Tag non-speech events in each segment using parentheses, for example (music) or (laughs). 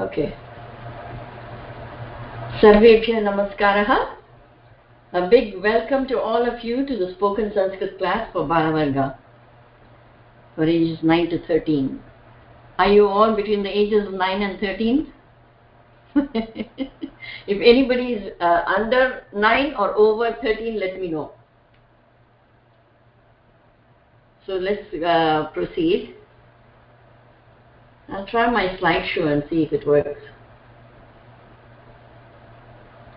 Okay सर्वेभ्यः नमस्कारः a big welcome to all of you to the spoken sanskrit class for balavarga for ages 9 to 13 are you all between the ages of 9 and 13 (laughs) if anybody is uh, under 9 or over 13 let me know. So let's uh, proceed. I'll try my slideshow and see if it works.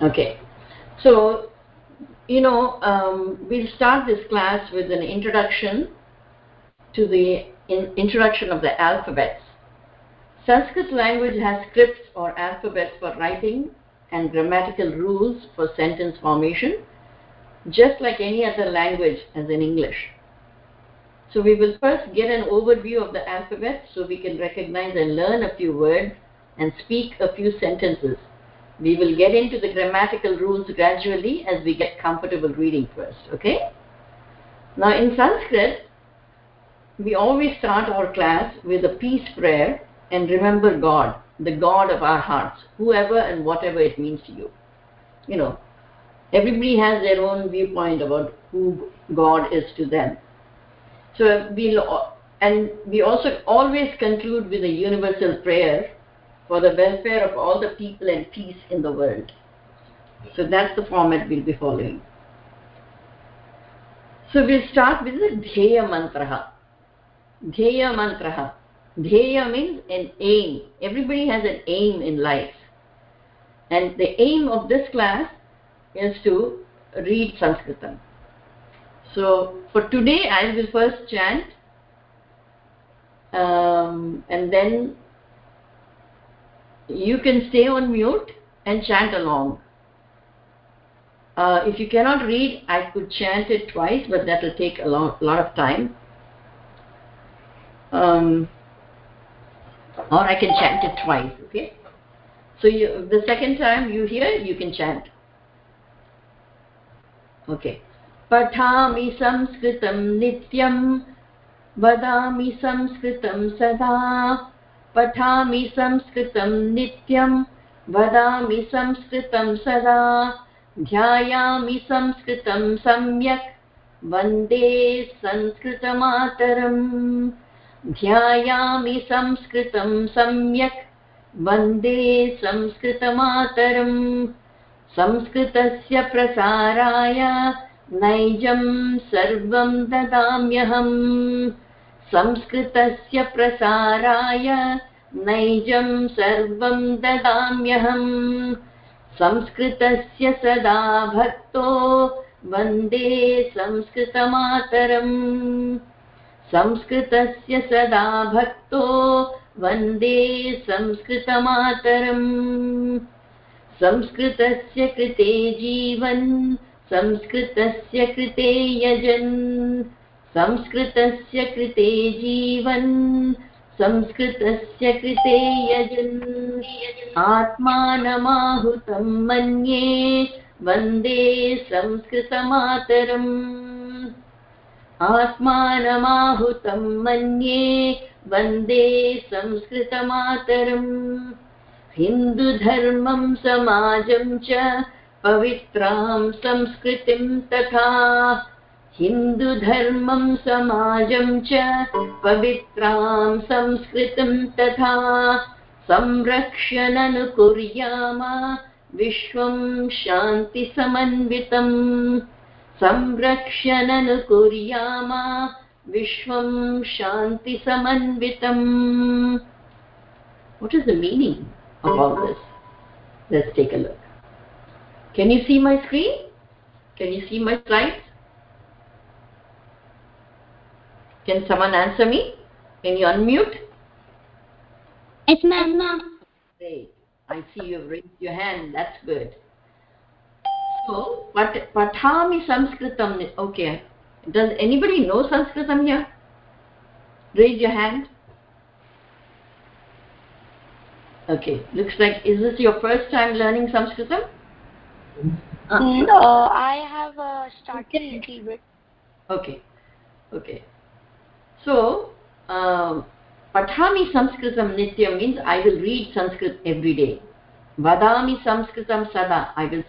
Okay. So, you know, um, we'll start this class with an introduction to the in introduction of the alphabets. Sanskrit language has scripts or alphabets for writing and grammatical rules for sentence formation, just like any other language as in English. So we will first get an overview of the alphabet so we can recognize and learn a few words and speak a few sentences. We will get into the grammatical rules gradually as we get comfortable reading first, okay? Now in Sanskrit, we always start our class with a peace prayer and remember God, the God of our hearts, whoever and whatever it means to you. You know, everybody has their own viewpoint about who God is to them. So we'll, and we also always conclude with a universal prayer for the welfare of all the people and peace in the world. So that's the format we'll be following. So we'll start with the Dheya Mantraha. Dheya Mantraha. Dheya means an aim. Everybody has an aim in life. And the aim of this class is to read Sanskritam. So for today, I will first chant um, and then you can stay on mute and chant along. Uh, if you cannot read, I could chant it twice, but that will take a lot, lot of time. Um, or I can chant it twice, okay? So you, the second time you hear, you can chant. Okay. पठामि संस्कृतं नित्यं, वदामि संस्कृतं सदा। पठामि संस्कृतं नित्यं, वदामि संस्कृतं सदा। ध्यायामि संस्कृतं सम्यक्, वंदे संस्कृतमातरम्। ध्यायामि संस्कृतं सम्यक्, वंदे संस्कृतमातरम्। संस्कृतस्य प्रसाराय नैजं सर्वं ददाम्यहम् संस्कृतस्य प्रसाराय नैजं सर्वं ददाम्यहम् संस्कृतस्य सदा भक्तो वंदे संस्कृतमातरम्। संस्कृतस्य सदा भक्तो वंदे संस्कृतमातरम्। संस्कृतस्य कृते जीवन् संस्कृतस्य कृते यजन्, संस्कृतस्य कृते जीवन्, संस्कृतस्य कृते यजन्। आत्मानमाहुतं मन्ये वंदे संस्कृतमातरम्। आत्मानमाहुतं मन्ये वंदे संस्कृतमातरम्। हिन्दुधर्मं समाजं च पवित्रां संस्कृतिं तथा हिन्दुधर्मं समाजं च पवित्रां संस्कृतिं तथा संरक्ष्यननुकुर्याम विश्वं शान्तिसमन्वितम् संरक्ष्यननुकुर्याम विश्वं शान्तिसमन्वितम् What is the meaning of all this? Let's take a look. Can you see my screen? Can you see my slides? Can someone answer me? Can you unmute? Yes, ma'am. Great. I see you've raised your hand. That's good. So, pat patami Sanskritam. Okay. Does anybody know Sanskritam here? Raise your hand. Okay. Looks like, is this your first time learning Sanskritam? Uh, no, I have uh, started a little bit. Okay. Okay. So, um, Pathami Sanskritam Nityam means I will read Sanskrit every day. Vadami Sanskritam Sada, I will,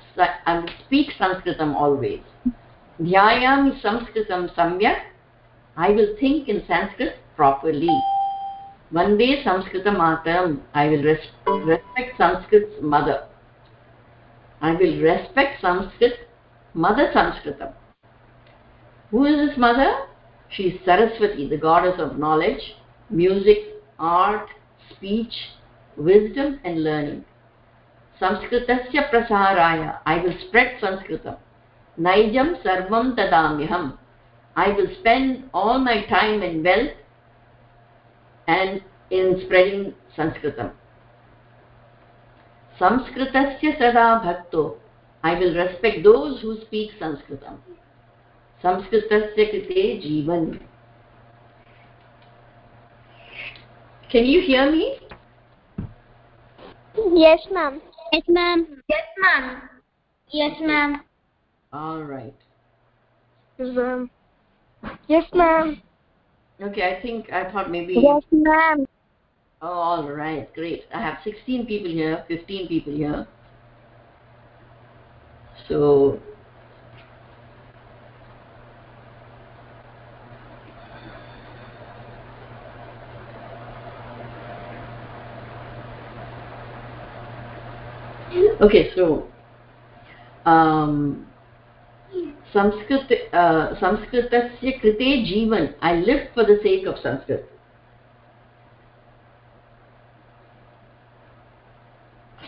I will speak Sanskritam always. Dhyayami Sanskritam Samyak, I will think in Sanskrit properly. Vande Sanskritam Mataram, I will res respect Sanskrit's mother. I will respect Sanskrit, Mother Sanskritam. Who is his mother? She is Saraswati, the goddess of knowledge, music, art, speech, wisdom and learning. Sanskritasya prasaraya, I will spread Sanskritam. Naijam sarvam dadamyaham, I will spend all my time and wealth and in spreading Sanskritam. Sanskritasya sada bhakto, I will respect those who speak Sanskritam. Sanskritasya krite jivan. Can you hear me? Yes, ma'am. Yes, ma'am. Yes, ma'am. Yes, ma'am. All right. Yes, ma'am. Yes, ma'am. Okay, I think I thought maybe. Yes, ma'am. Oh, all right, great. I have 16 people here, 15 people here. So. Okay, so um, Sanskrit संस्कृतस्य कृते जीवन ऐ live for the sake of Sanskrit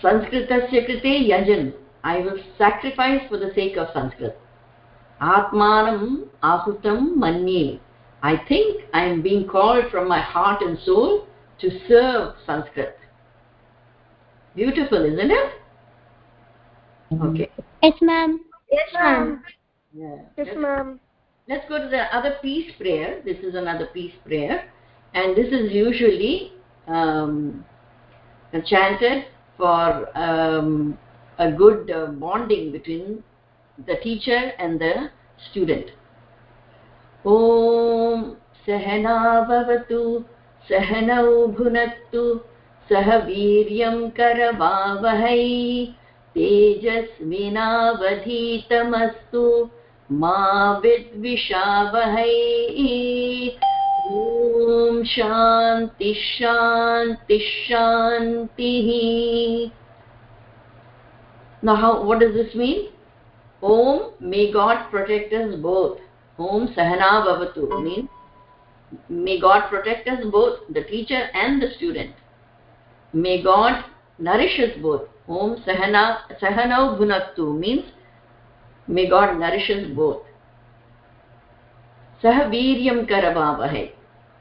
संस्कृतस्य कृते यजन् I will sacrifice for the sake of Sanskrit आत्मानम् आहुतं मन्ये I think I am being called from my heart and solve to serve Sanskrit beautiful isn't it okay yes ma'am yes ma'am yeah. Yes, ma'am. Let's go to the other peace prayer. This is another peace prayer. And this is usually um, chanted for um, a good uh, bonding between the teacher and the student. ॐ सहना भवतु सहनौ भुनक्तु सह वीर्यं करवावहै तेजस्विनावधीतमस्तु मा विद्विषावहै ॐ शान्ति शान्ति शान्तिः now how what does this mean om may god protect us both om sahana bhavatu means may god protect us both the teacher and the student may god nourish us both om sahana sahanau bhunaktu means may god nourish us both sah viryam karavavahe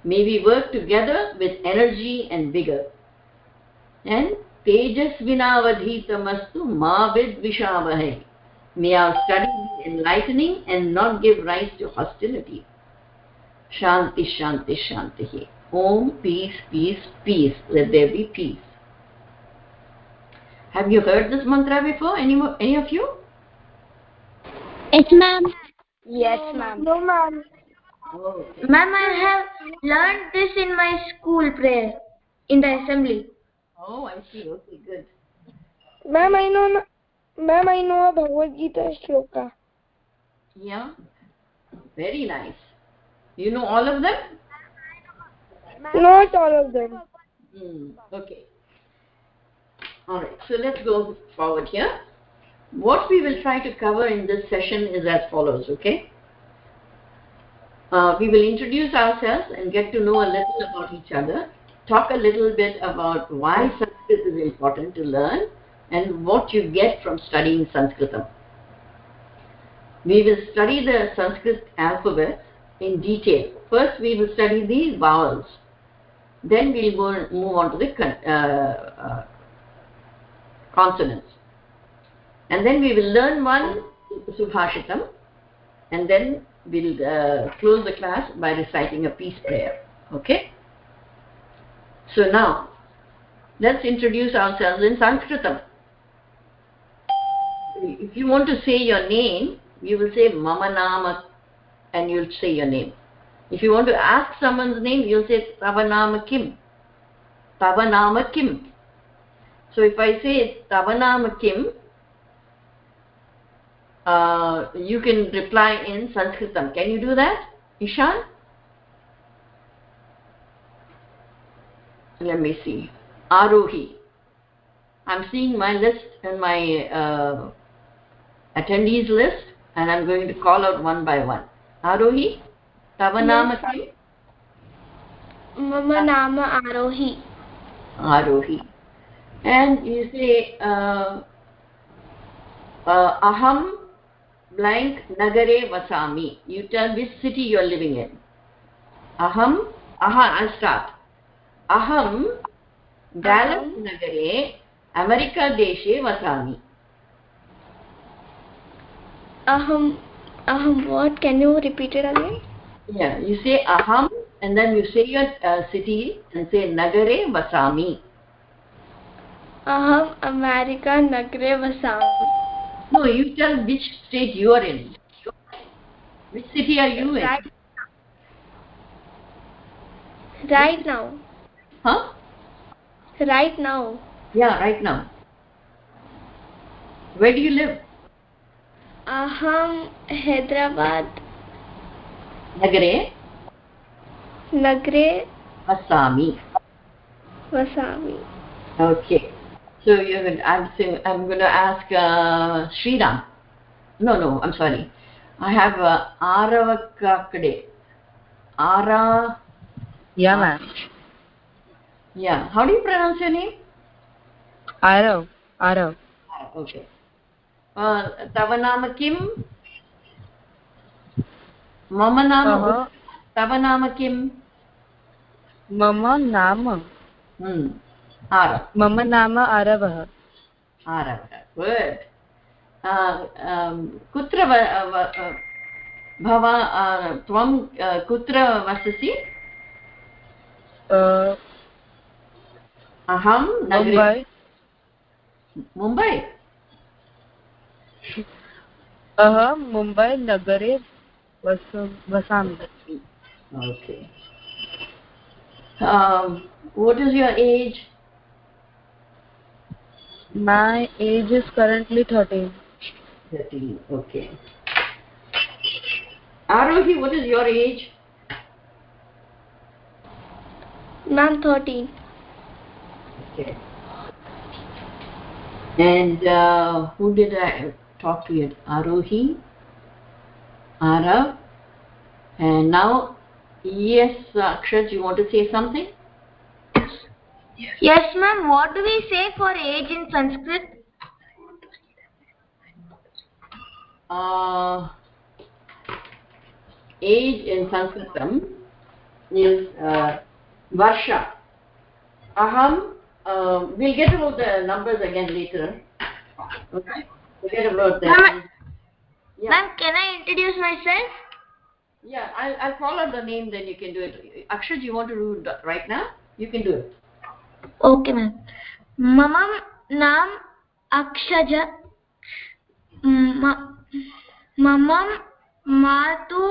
may we work together with energy and vigor. And tejasvinavadhitamastu ma vidvishavahe may our study be enlightening and not give rise to hostility. Shanti shanti shanti om peace peace peace. Let there be peace. Have you heard this mantra before any any of you? Yes ma'am. Yes ma'am. No ma'am. okay. Ma'am i have learned this in my school prayer in the assembly. Oh i see. Okay good. Ma'am i know ma'am i know a bhagavad gita shloka. Yeah. Very nice. You know all of them? Not all of them. Hmm. okay. All right so let's go forward here. What we will try to cover in this session is as follows okay uh, we will introduce ourselves and get to know a little about each other talk a little bit about why sanskrit is important to learn and what you get from studying sanskritam. We will study the sanskrit alphabet in detail. First we will study the vowels. Then we'll go move on to the uh, uh, consonants. And then we will learn one subhashitam. And then we'll uh, close the class by reciting a peace prayer okay? So now let's introduce ourselves in sanskritam. If you want to say your name you will say mama nama and you'll say your name. If you want to ask someone's name you'll say tava nama kim. Tava nama kim. So if i say tava nama kim uh, you can reply in sanskritam can you do that ishan let me see arohi i'm seeing my list and my uh, attendees list and i'm going to call out one by one arohi tava Yes, nama sir. kim मम नाम आरोही arohi and you say uh, uh, aham Blank nagare vasami you tell which city you are living in aham aha i'll start aham dallas nagare america deshe vasami अहम अहम what can you repeat it again yeah you say aham and then you say your uh, city and say nagare vasami अहम America नगरे वसामि no you tell which state you are in which city are you in right right now huh right now yeah right now where do you live अहम Hyderabad nagare नगरे vasami वसामि okay so you're going i'm saying i'm going to ask uh, Sriram. no no i'm sorry i have uh, aravakakade ara Yeah, ma'am. yeah how do you pronounce your name Arav. Arav. okay uh, tava nama kim mama nama Uh-huh. tava nama kim मम नाम मम नाम आरवः। आरवः कुत्र भवा त्वं कुत्र वससि? अहं मुम्बै। मुम्बै? अहं मुम्बै नगरे वसामि। Okay. What is your age My age is currently 13. 13 okay. Arohi what is your age? Ma'am 13 okay. And uh, who did i talk to you arohi arav and now yes akshat you want to say something yes. Ma'am. What do we say for age in sanskrit? Uh, age in sanskritam is uh, varsha. Aham uh, we'll get about the numbers again later. Okay? We'll get about that Ma'am, yeah. ma'am can i introduce myself? Yeah I'll, I'll call out the name then you can do it. Akshat you want to do it right now? You can do it okay ma'am मम नाम अक्षज मम मातु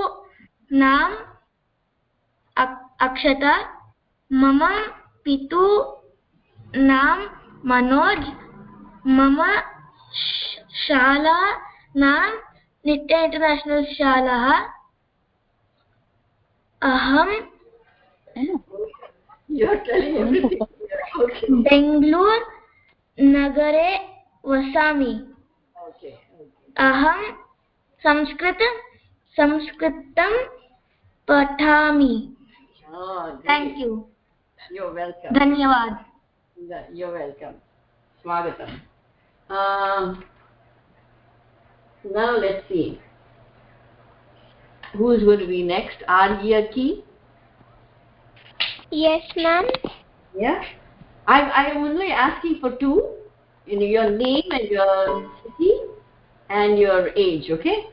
नाम अक्- अक्षता मम पितु नाम मनोज मम शाला नाम नित्य इंटरनेशनल शाला अहम you're telling everything. बेङ्गलूर् नगरे वसामि अहं संस्कृत संस्कृतं पठामि थेङ्क् यू धन्यवाद यु वेल्कम् स्वागतम् now let's see who's going to be next arya ki yes ma'am yeah I, I'm only asking for two. You know, your name and your city and your age, okay?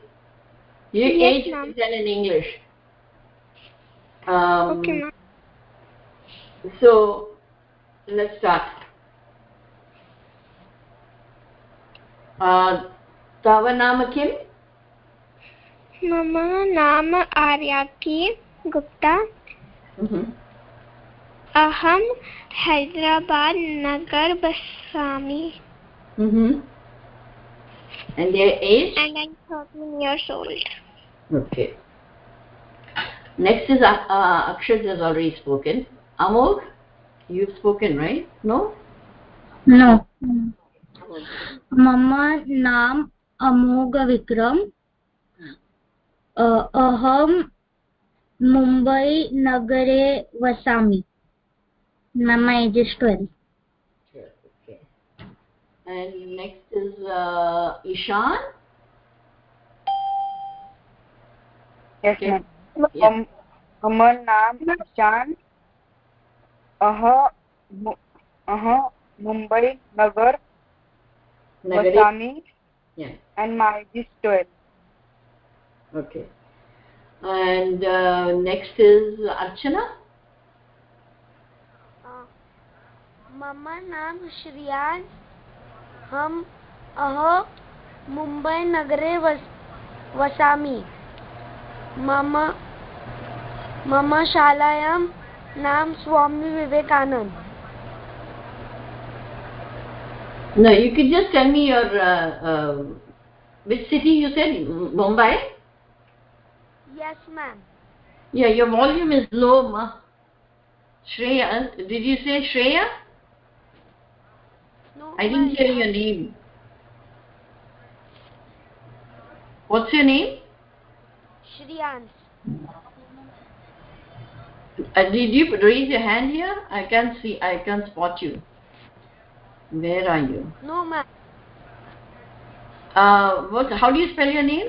Your Yes, age you ma'am. can tell in English. Um, ma'am So, let's start. Uh, तव नाम किम् मम नाम आर्याकी गुप्ता अहं हैदराबाद नगर वसामि Mm-hmm. And their age? and I'm 13 years old. Okay. Next is uh, uh, Akshat has already spoken. Amog, you've spoken, right? No? No. मम नाम अमोघविक्रम अ- अहं मुम्बै नगरे वसामि मम age is twelve Sure. Okay. And next is uh, Ishan. yes Okay. ma'am Yeah. मम मम नाम ईशान अह मु- अह मुम्बै नगर Nagari. वसामि Yeah. and my age is 12 Okay. And uh, next is Archana. मम नाम श्रियान् हम अह मुम्बै नगरे वस वसामि मम मम शालायां नाम Swami Vivekananda No, you could just tell me your uh, uh, which city you said Mumbai. Yes ma'am Yeah, your volume is low, ma. Shreya, did you say Shreya? No, I didn't hear your name. What's your name? Shriyans. Uh, did you raise your hand here? I can't see. I can't spot you. Where are you? No, ma'am. Uh, what? How do you spell your name?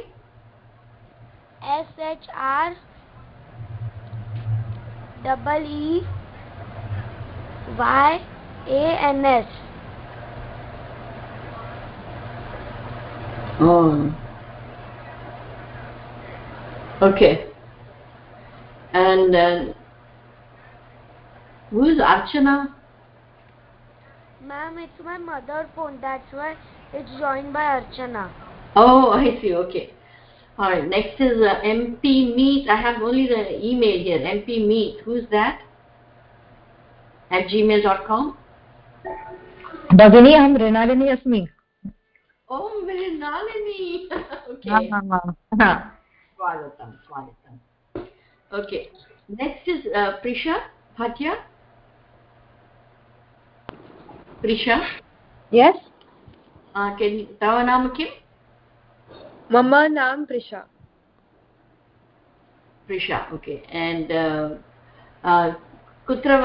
S H R double E Y A N S. Oh. okay. And then, who is Archana? Ma'am, it's my mother phone. That's why it's joined by Archana. Oh, (laughs) I see. Okay. All right. Next is uh, MP Meet. I have only the email here. MP Meet. Who's that? At gmail.com. Bagini, I'm Mrinalini Asmi. ॐ मृणालिनी स्वागतं स्वागतम् okay next is Prisha Bhatia Prisha yes तव नाम किं मम नाम Prisha Prisha okay and कुत्र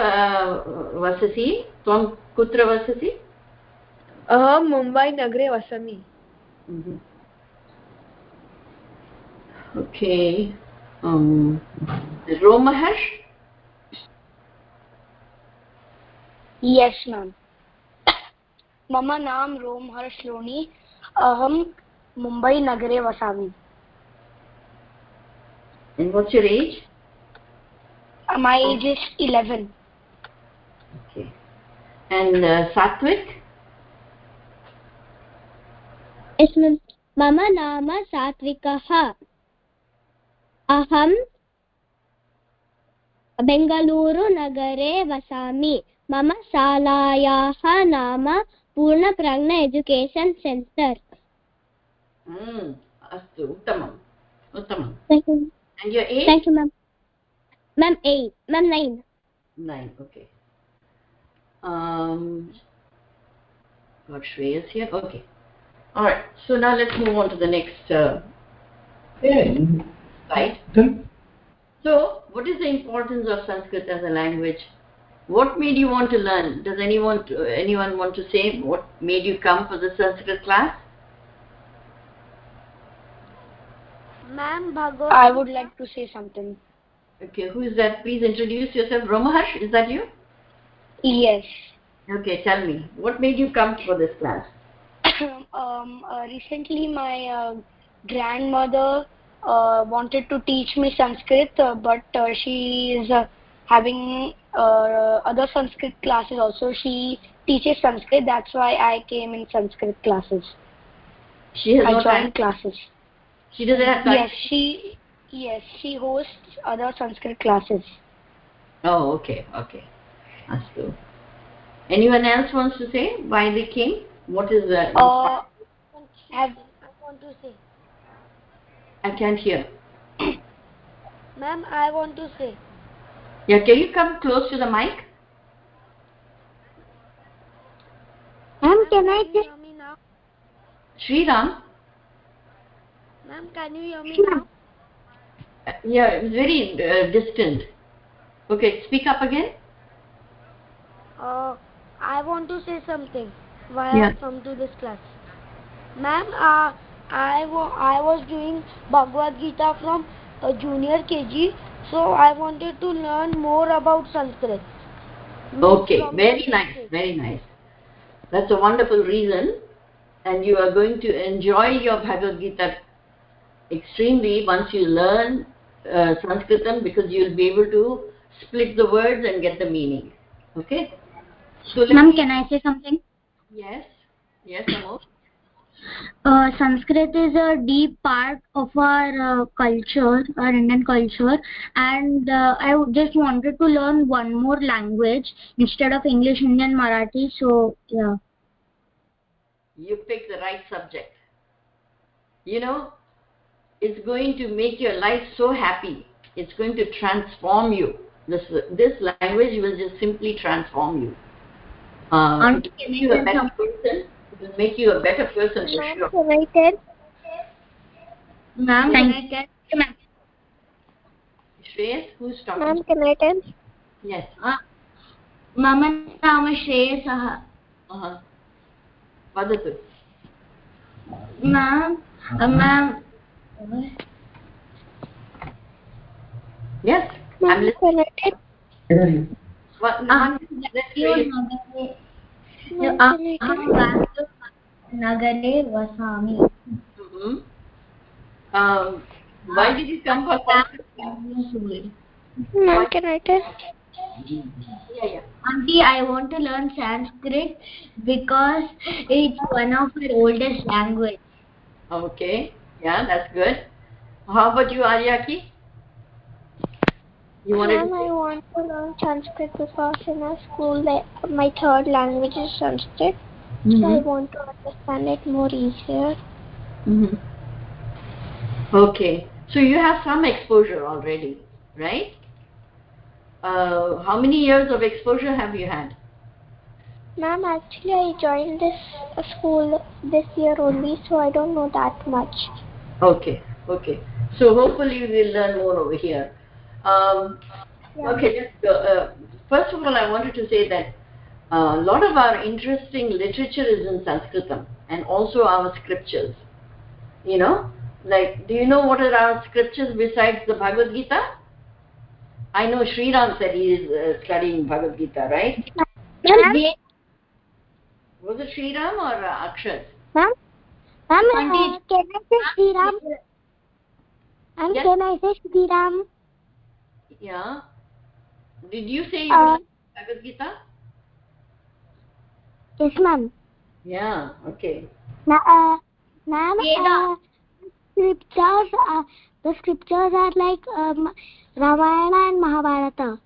वससि त्वं कुत्र वससि अहम मुंबई नगरे वसमी। ओके रोमहर्ष यस मैम मम नाम रोमहर्ष लोनी। अहम मुंबई नगरे वसा and what's age is eleven and Satvik? Satvik. मम नाम सात्विकः अहं बेङ्गलूरुनगरे वसामि मम शालायाः नाम पूर्णप्रज्ञ एजुकेशन् सेण्टर् Mm. अस्तु उत्तमम् उत्तमम् thank you And your age? Thank you ma'am ma'am eight ma'am nine Nine. Okay. Got Shreya's here. Okay. All right. So now let's move on to the next uh, slide. So, what is the importance of Sanskrit as a language? What made you want to learn? Does anyone anyone want to say what made you come for the Sanskrit class? Ma'am Bhagavad I would like to say something. Okay, who is that? Please introduce yourself. Romaharsh, is that you? Yes. Okay, tell me. What made you come for this class? (coughs) um, uh, recently, my uh, grandmother uh, wanted to teach me Sanskrit, uh, but uh, she is uh, having uh, other Sanskrit classes also. She teaches Sanskrit. That's why I came in Sanskrit classes. She has I joined classes. She doesn't have time. Yes, she. Yes, she hosts other Sanskrit classes. Oh, okay, okay. Astu. Anyone else wants to say why they came? What is that? Uh, have, I want to say. I can't hear. (coughs) Ma'am, I want to say. Yeah, can you come close to the mic? Ma'am, can I just... hear me now? Sriram? Ma'am, can you hear me now? Uh, Yeah, it's very uh, distant. Okay, speak up again. Uh, I want to say something why Yeah. I come to this class. Ma'am, uh, I, wa- I was doing Bhagavad Gita from uh, junior KG, so I wanted to learn more about Sanskrit. Okay, very nice, very nice. That's a wonderful reason. And you are going to enjoy your Bhagavad Gita extremely once you learn uh, Sanskritam because you'll be able to split the words and get the meaning. Okay? So Ma'am, can I say something? Yes, yes, Amol. Uh, Sanskrit is a deep part of our uh, culture, our Indian culture, and uh, I just wanted to learn one more language instead of English, Indian, Marathi. So yeah. you picked the right subject. You know, it's going to make your life so happy. It's going to transform you. This this language will just simply transform you Uh, Aunty, it will can make I you a tell better some- person. It will make you a better person for Ma'am, sure. can I tell? Ma'am, can I get ma'am? Shreyas, who's talking? Ma'am, can I tell? Yes. मम नाम श्रेयसः Uh-huh. वदतु ma'am uh, ma'am Yes. I'm Ma'am, listening. can I tell? One, Ah, one, let's read it. Ma'am, अहं can I tell? बेङ्गलूरुनगरे वसामि Mhm. Um, why did you come for Sanskrit? Ma'am, can I tell? Yeah, yeah. Auntie, I want to learn Sanskrit because it's one of our oldest language. Okay. Yeah, that's good. How about you, Aryaki? You wanted Ma'am, I want to learn Sanskrit because in our school my third language is Sanskrit. So I want to understand it more easier. Mhm. Okay. So you have some exposure already, right? Uh, how many years of exposure have you had? Ma'am, actually I joined this school this year only, so I don't know that much. Okay. Okay. So hopefully we'll learn more over here. Um, Yeah. Okay, just, uh, uh, first of all, I wanted to say that uh, a lot of our interesting literature is in Sanskritam and also our scriptures. You know, like, do you know what are our scriptures besides the Bhagavad Gita? I know Sri Ram said he is uh, studying Bhagavad Gita, right? Ma'am, Was it Sri Ram or uh, Akshat? ma'am, ma'am, Auntie- uh, can I say Sri Ram? And Yes. can I say Sri Ram? Yeah. Did you say you Uh, Bhagavad Gita? Yes, ma'am. Yeah, okay. Ma- uh, ma'am, uh, scriptures, uh, the scriptures are like um, Ramayana and Mahabharata.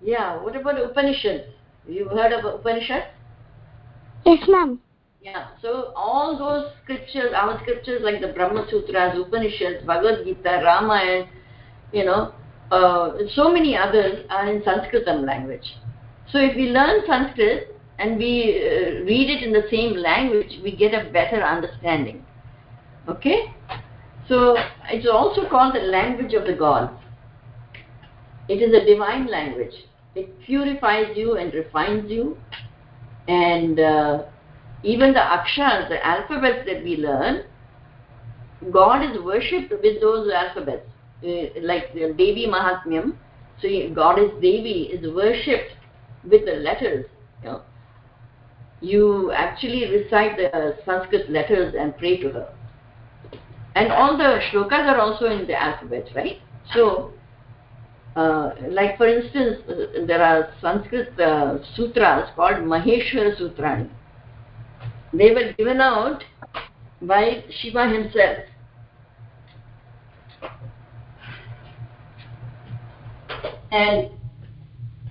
Yeah, what about Upanishads? You heard of Upanishads? Yes, ma'am. Yeah, so all those scriptures, our scriptures like the Brahma Sutras, Upanishads, Bhagavad Gita, Ramayana, you know, uh, so many others are in Sanskritam language. So if we learn Sanskrit and we uh, read it in the same language, we get a better understanding. Okay? So it's also called the language of the gods. It is a divine language. It purifies you and refines you. And uh, even the akshars, the alphabets that we learn, God is worshipped with those alphabets. Uh, like Devi Mahatmyam, so Goddess Devi is worshipped with the letters. You, know. you actually recite the Sanskrit letters and pray to her. And all the shlokas are also in the alphabet, right? So, uh, like for instance, uh, there are Sanskrit uh, sutras called Maheshwara Sutrani. They were given out by Shiva himself. And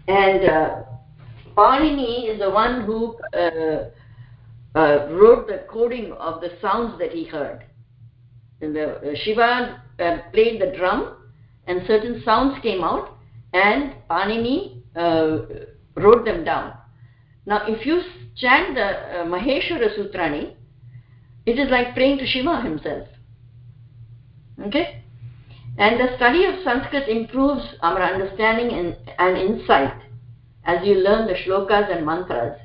and uh, Panini is the one who uh, uh, wrote the coding of the sounds that he heard. And the, uh, Shiva uh, played the drum, and certain sounds came out, and Panini uh, wrote them down. Now, if you chant the uh, Maheshwara Sutrani, it is like praying to Shiva himself. Okay? And the study of Sanskrit improves our understanding and, and insight as you learn the shlokas and mantras.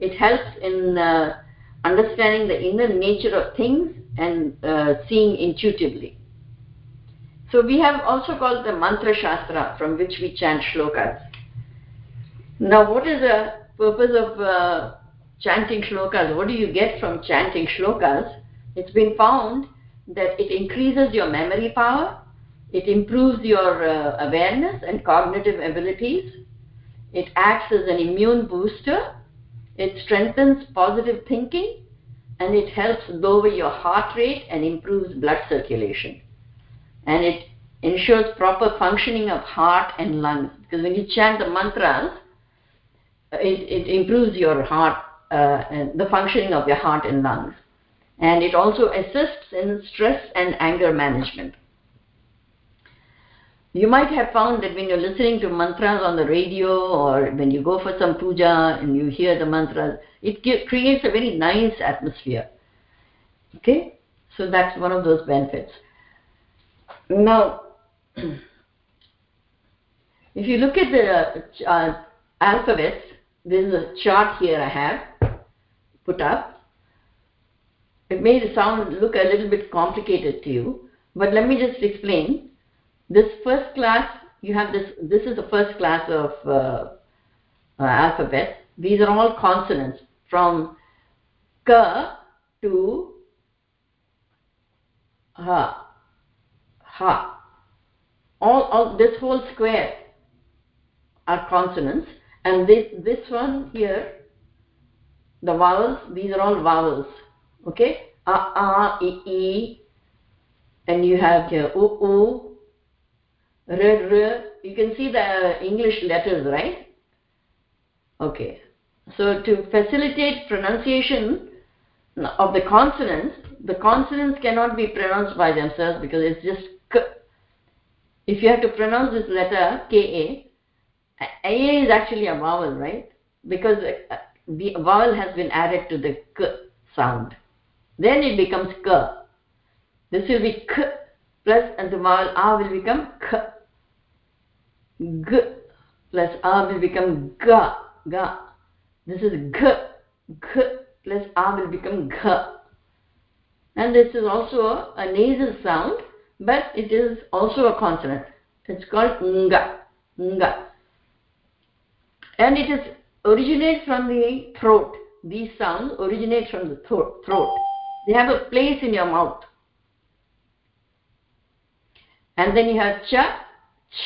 It helps in uh, understanding the inner nature of things and uh, seeing intuitively. So we have also called the Mantra Shastra from which we chant shlokas. Now what is the purpose of uh, chanting shlokas? What do you get from chanting shlokas? It's been found that it increases your memory power, it improves your uh, awareness and cognitive abilities, it acts as an immune booster, it strengthens positive thinking, and it helps lower your heart rate and improves blood circulation. And it ensures proper functioning of heart and lungs. Because when you chant the mantras, it, it improves your heart uh, and the functioning of your heart and lungs. And it also assists in stress and anger management. You might have found that when you're listening to mantras on the radio or when you go for some puja and you hear the mantras, it creates a very nice atmosphere. Okay? So that's one of those benefits. Now, (clears throat) if you look at the uh, alphabets, there's a chart here I have put up. It may sound look a little bit complicated to you, but let me just explain. This first class, you have this. This is the first class of uh, uh, alphabet. These are all consonants from ka to ha. Ha. All, all this whole square are consonants and this this one here the vowels these are all vowels okay a a e e and you have here u r r you can see the english letters right okay so to facilitate pronunciation of the consonants the consonants cannot be pronounced by themselves because it's just k if you have to pronounce this letter ka a is actually a vowel, right? Because uh, the vowel has been added to the k sound. Then it becomes k. This will be k plus and the vowel a will become k. G plus a will become ga, ga. This is g, g plus a will become g. And this is also a nasal sound, but it is also a consonant. It's called nga, nga and it is originates from the throat. These sounds originate from the throat. They have a place in your mouth. And then you have cha,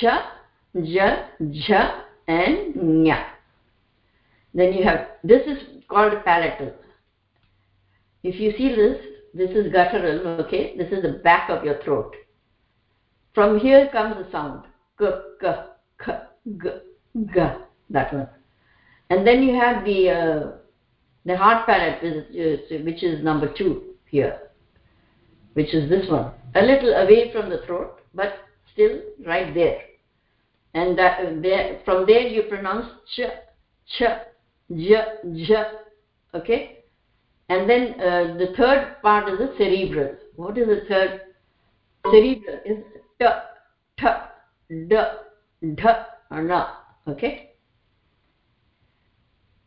cha, ja, ja, and nya. Then you have, this is called palatal. If you see this, this is guttural, okay? This is the back of your throat. From here comes the sound. K, k, k, g, g that one. And then you have the uh, the hard palate, which is number two here, which is this one, a little away from the throat, but still right there. And that, there, from there you pronounce ch, ch, j, j, okay? And then uh, the third part is the cerebral. What is the third? Cerebral is t, t, d, d, or na, okay?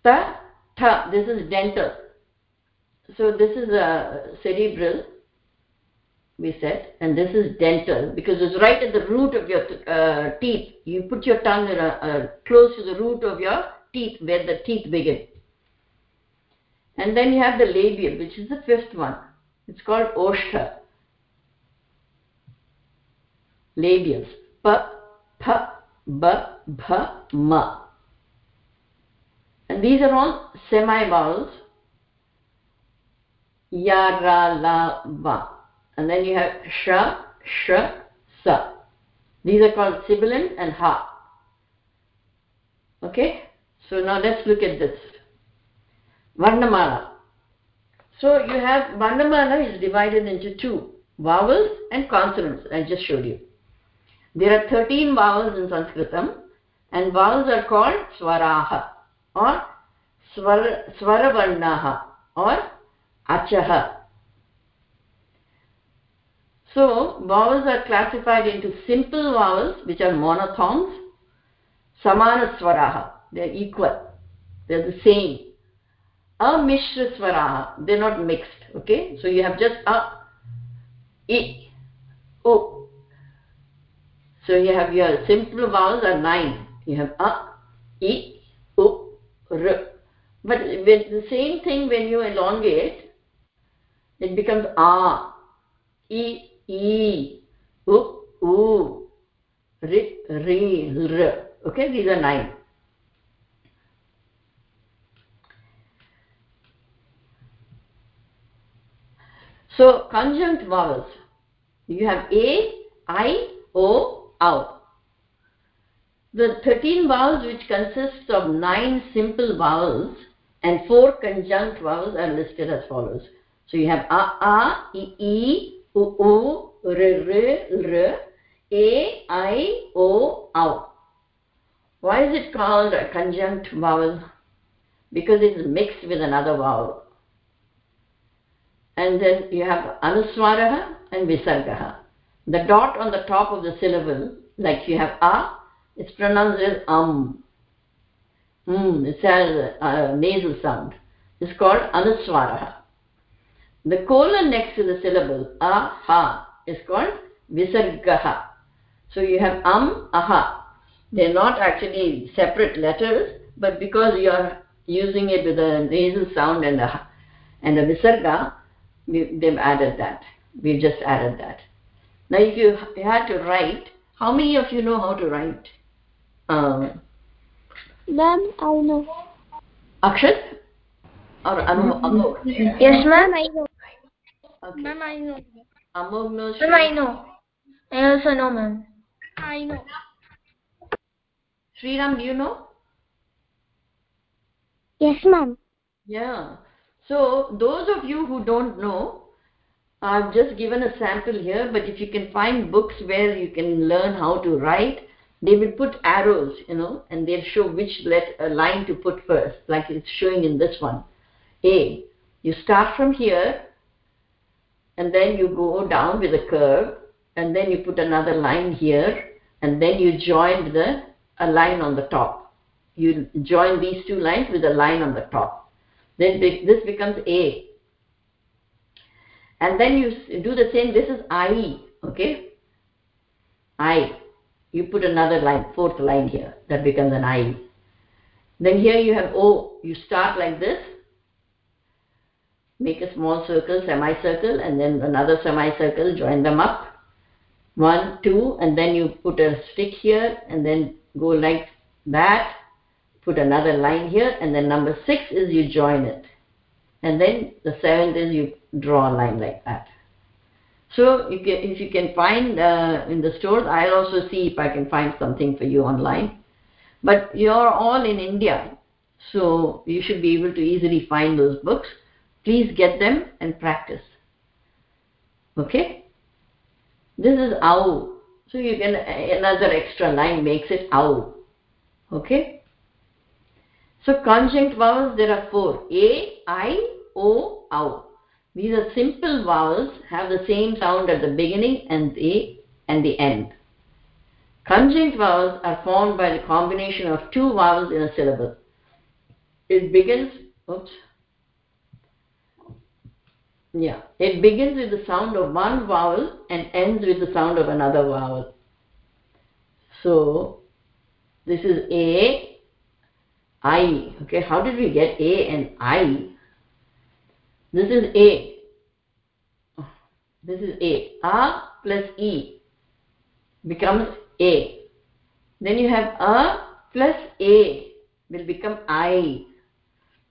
ta, ta, this is dental. So this is a cerebral, we said, and this is dental because it's right at the root of your uh, teeth. You put your tongue a, uh, close to the root of your teeth where the teeth begin. And then you have the labial, which is the fifth one. It's called Oshtha. Labials. Pa, pa, ba, bha, ma. And these are all semi-vowels. Ya, ra, la, va. And then you have sha, sh, sa. These are called sibilant and ha. Okay? So now let's look at this. Varnamala. So you have Varnamala is divided into two vowels and consonants. I just showed you. There are 13 vowels in Sanskritam and vowels are called swaraha or swar, swaravarnaha or achaha. So vowels are classified into simple vowels which are monophthongs, samana swaraha, they are equal, they are the same. Amishra swaraha, they are not mixed, okay? So you have just a, i, o. So you have your simple vowels are nine. You have a, i, u, r. But when the same thing when you elongate, it becomes a, i, e, u, u, ri, ri, r. Okay, these are nine. So conjunct vowels. You have a, i, o, ow. The 13 vowels which consists of 9 simple vowels and 4 conjunct vowels are listed as follows. So you have a, a, e, e, r, r, r, a, i, o. Why is it called a conjunct vowel? Because it is mixed with another vowel. And then you have anuswaraha and visargaha. The dot on the top of the syllable, like you have a, it's pronounced as um. Mm, it has a, a nasal sound. It's called anuswaraha. The colon next to the syllable a, ha is called visargaha. So you have am aha. They're not actually separate letters, but because you are using it with a nasal sound and a, and a visarga, we, they've added that. We've just added that. Now, if you, you had to write, how many of you know how to write? Um, Ma'am, I know. Akshat? Or Anu- Amogh? Yes, ma'am, I know. Okay. Ma'am, I know. Amogh knows. Ma'am, I know. I also know, ma'am. I know. Sriram, do you know? Yes, ma'am. Yeah. So, those of you who don't know, I've just given a sample here, but if you can find books where you can learn how to write, they will put arrows, you know, and they'll show which let, uh, line to put first, like it's showing in this one. A. You start from here, and then you go down with a curve, and then you put another line here, and then you join the a line on the top. You join these two lines with a line on the top. Then this becomes A. And then you do the same. This is I. Okay. I. You put another line, fourth line here. That becomes an I. Then here you have O. You start like this. Make a small circle, semicircle, and then another semicircle. Join them up. One, two, and then you put a stick here, and then go like that. Put another line here, and then number six is you join it. And then the seventh is you draw a line like that. So you can, if you can find uh, in the stores, I'll also see if I can find something for you online. But you're all in India, so you should be able to easily find those books. Please get them and practice. Okay? This is ow. So you can another extra line makes it ow. Okay? So conjunct vowels there are four. A, I, O, ow. These are simple vowels, have the same sound at the beginning and the and the end. Conjunct vowels are formed by the combination of two vowels in a syllable. It begins oops. Yeah. It begins with the sound of one vowel and ends with the sound of another vowel. So this is A, I. Okay, how did we get A and I? This is A. This is A. A plus E becomes A. Then you have A plus A will become I.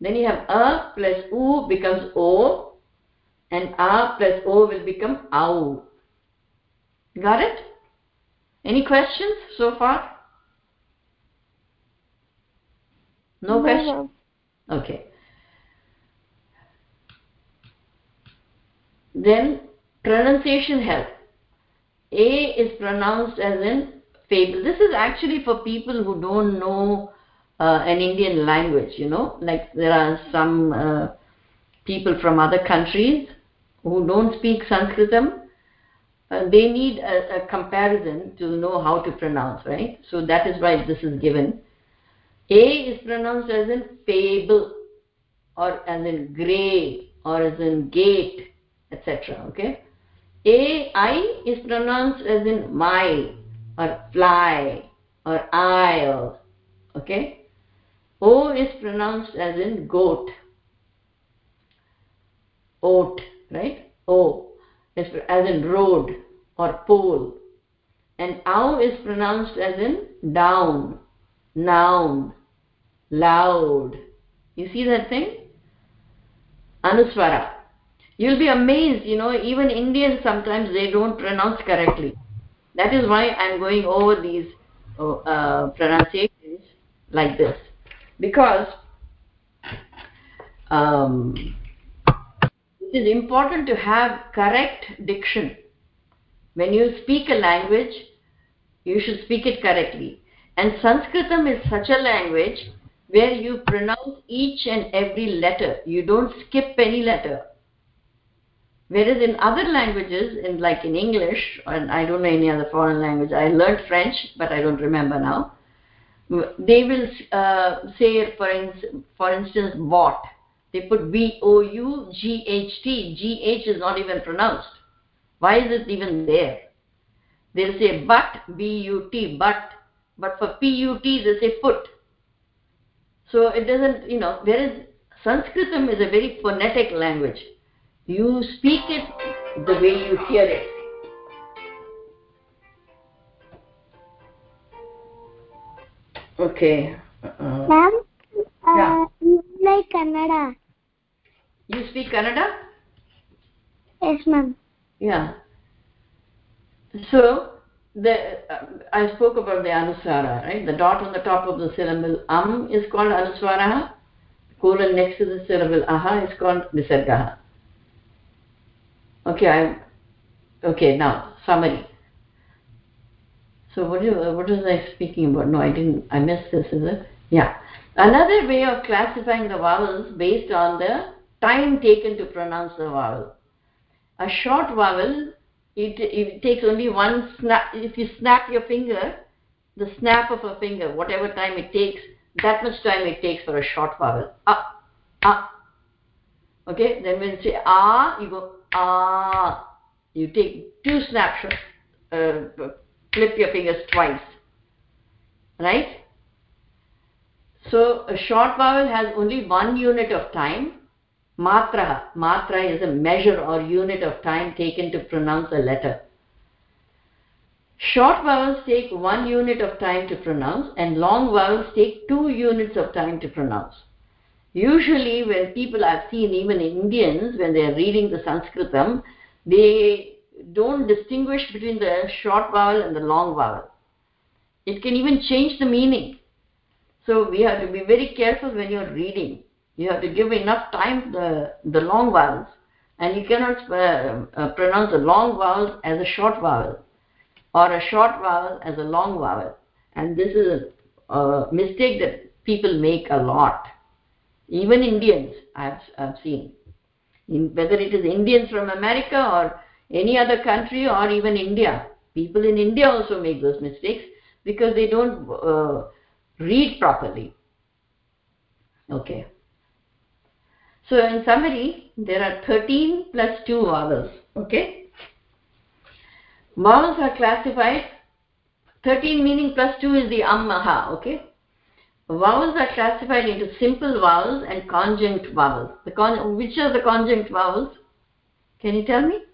Then you have A plus U becomes O. And A plus O will become OW. Got it? Any questions so far? no, No, question ma'am. okay then pronunciation help a is pronounced as in fable this is actually for people who don't know uh, an indian language you know like there are some uh, people from other countries who don't speak sanskritam uh, they need a, a comparison to know how to pronounce right? So that is why this is given. A is pronounced as in fable or as in grey or as in gate etc okay? A i is pronounced as in mile or fly or isle okay? O is pronounced as in goat. Oat right? O is as in road or pole. And ow is pronounced as in down noun loud. You see that thing? Anuswara. You'll be amazed you know even indians sometimes they don't pronounce correctly. That is why i'm going over these uh, uh, pronunciations like this. Because um, it is important to have correct diction. When you speak a language you should speak it correctly. And sanskritam is such a language where you pronounce each and every letter. You don't skip any letter. Whereas in other languages in like in english and i don't know any other foreign language i learned french but i don't remember now. They will uh, say for, for instance bought they put b o u g h t. G h is not even pronounced. Why is it even there? They'll say but b u t but but for p u t they say put so it doesn't you know whereas sanskritam is a very phonetic language. You speak it the way you hear it. Okay. Uh, Ma'am, uh, Yeah. you like Kannada? You speak kannada? Yes, ma'am. yeah. So the uh, i spoke about the anuswara right? The dot on the top of the syllable am is called anuswara. Colon next to the syllable aha is called visarga okay i okay now summary. So what do you, what was i speaking about? No i didn't i missed this is it? Yeah. Another way of classifying the vowels based on the time taken to pronounce the vowel. A short vowel it, it takes only one snap if you snap your finger the snap of a finger whatever time it takes that much time it takes for a short vowel. Ah ah okay then when you say ah you go ah you take two snapshots uh, clip your fingers twice. Right? So a short vowel has only one unit of time matra matra is a measure or unit of time taken to pronounce a letter. Short vowels take one unit of time to pronounce and long vowels take two units of time to pronounce. Usually when people i've seen even indians when they are reading the sanskritam they don't distinguish between the short vowel and the long vowel. It can even change the meaning. So we have to be very careful when you're reading you have to give enough time the, the long vowels. And you cannot uh, uh, pronounce the long vowel as a short vowel or a short vowel as a long vowel. And this is a, a mistake that people make a lot. Even indians i've, I've seen. In, whether it is indians from america or any other country or even india people in india also make those mistakes because they don't uh, read properly. Okay so in summary there are 13 plus 2 vowels okay? Vowels are classified. 13 meaning plus 2 is the ammaha okay? Vowels are classified into simple vowels and conjunct vowels. The con- which are the conjunct vowels? Can you tell me?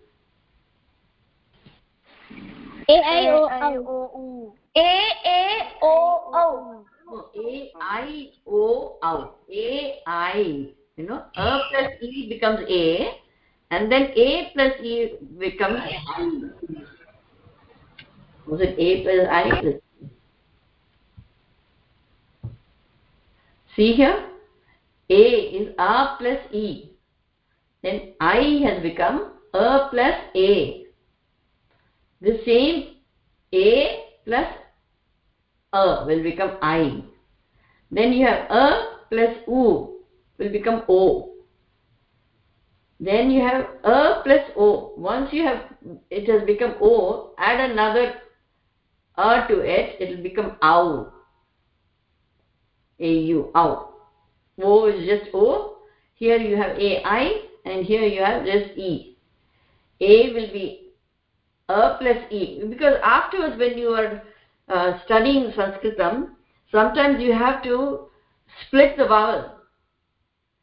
A I O O. A A O O. A I O out. A I. You know, A plus E becomes A, and then A plus E becomes. Was it A plus I? plus? See here? A is A plus E. Then I has become A plus A. The same A plus A will become I. Then you have A plus U will become O. Then you have A plus O. Once you have it has become O, add another A to it, it will become OW. AU, OW. O is just O. Here you have AI and here you have just E. A will be A plus E. Because afterwards when you are uh, studying Sanskritam, sometimes you have to split the vowel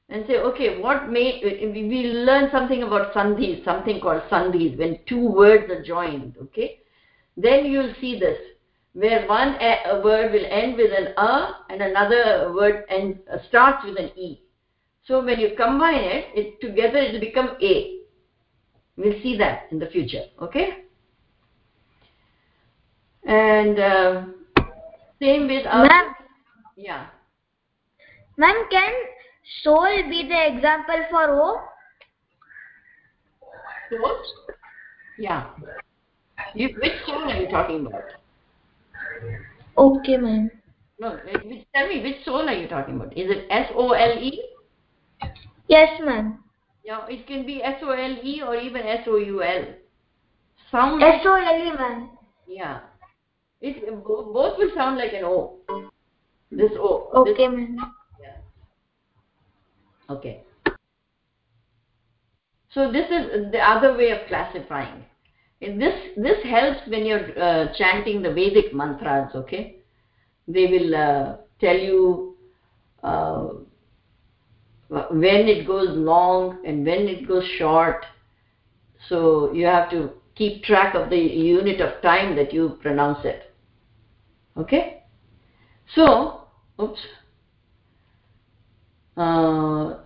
and say, okay, what may, we learn something about sandhis, something called sandhis, when two words are joined, okay? Then you'll see this, where one a, word will end with an a and another word end, uh, starts with an e. So when you combine it, it together it will become a. We'll see that in the future, okay? And uh, same with our, Ma'am, yeah. ma'am, can soul be the example for O? Soul? Yeah. You, which soul are you talking about? Okay, ma'am. No, eh, which, tell me, which soul are you talking about? Is it S-O-L-E? Yes, ma'am. Yeah, it can be S-O-L-E or even S-O-U-L. Sound, S O L E, ma'am. yeah. It, both will sound like an O. This O. Okay, ma'am. Okay. So this is the other way of classifying. This this helps when you're uh, chanting the Vedic mantras. Okay, they will uh, tell you uh, when it goes long and when it goes short. So you have to keep track of the unit of time that you pronounce it. Okay. So, oops. Uh,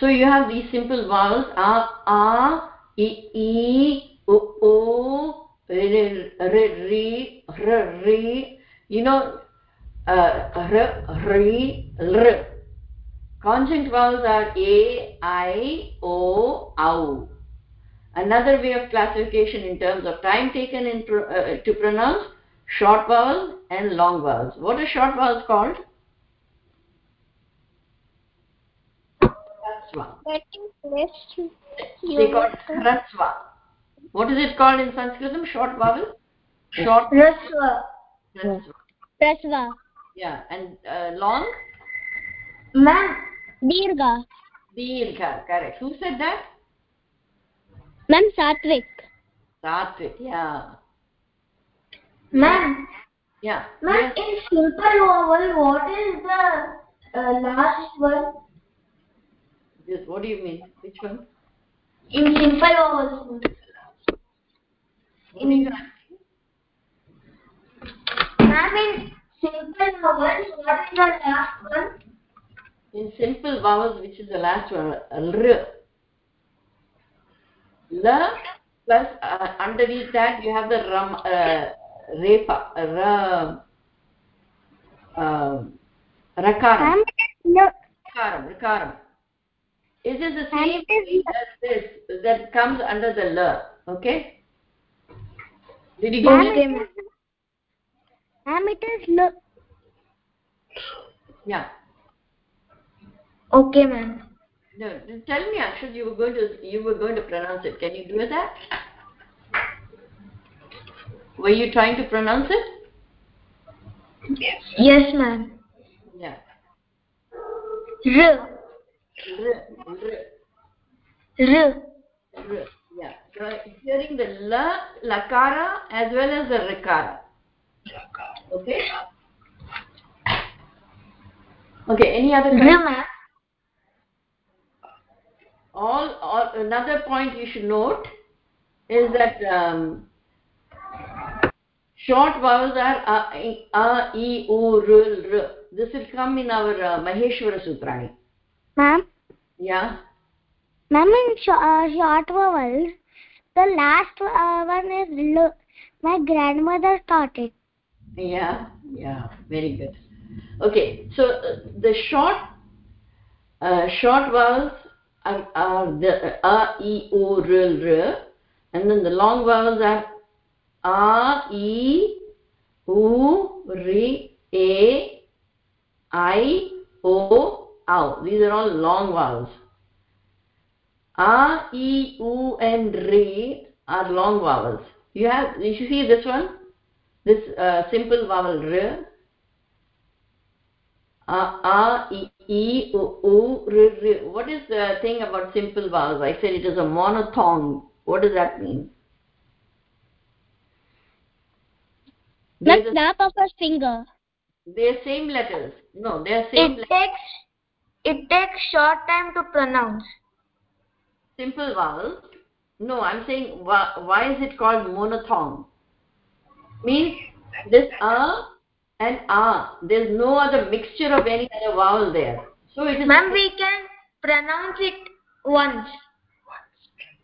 so you have these simple vowels a, a, i, e, o, o, r, r, r. You know, uh, r, ri, l. Conjunct vowels are a, i, o, ow. Another way of classification in terms of time taken in pro, uh, to pronounce short vowels and long vowels. What are short vowels called? Hrasva. They call it hrasva. What is it called in Sanskritam? Short vowel? Short Rasva. hrasva. Prasva. Yeah, and uh, long? Ma'am, Dirga. Dirgha, correct. Who said that? Ma'am Satvik. Satvik, yeah. ma'am, Yeah. ma'am, in simple vowel, what is the uh, last one? Yes, what do you mean? Which one? In simple vowels. What are you asking? Ma'am, in simple vowels, what is the last one? In simple vowels, which is the last one? R. La plus uh, underneath that you have the ram, uh, repha, ra, uh, rakaram. Ma'am, no. Rakaram, rakaram. It is the same is- as this that comes under the la. Okay? Did you get it? ma'am, it is lo. Yeah. Okay, ma'am. No, tell me, Akshat, you were going to you were going to pronounce it. Can you do that? Were you trying to pronounce it? Yes, ma'am. Yeah. R. R, r, R. r. Yeah. So hearing the la, lakara as well as the rikara. Okay. Okay. Any other question? all, all another point you should note is that um, short vowels are a, I- a, e, u, r, r. This will come in our uh, Maheshwara Sutrani. Ma'am, Yeah. ma'am, in sh- uh, short vowels, the last uh, one is lo. My grandmother taught it. Yeah. Yeah. Very good. okay so uh, the short uh, short vowels are, are the uh, a e o r r and then the long vowels are a e u r a i o ow these are all long vowels. A e u and r are long vowels. You have you see this one. This uh, simple vowel r. A a e e u u r r. What is the thing about simple vowels? I said it is a monophthong what does that mean? The snap of a finger. they're same letters. No they're same It letters. Takes it takes short time to pronounce. simple vowels no i'm saying why, why is it called monophthong? means this a and a there's no other mixture of any other vowel there so it is Ma'am, we can pronounce it once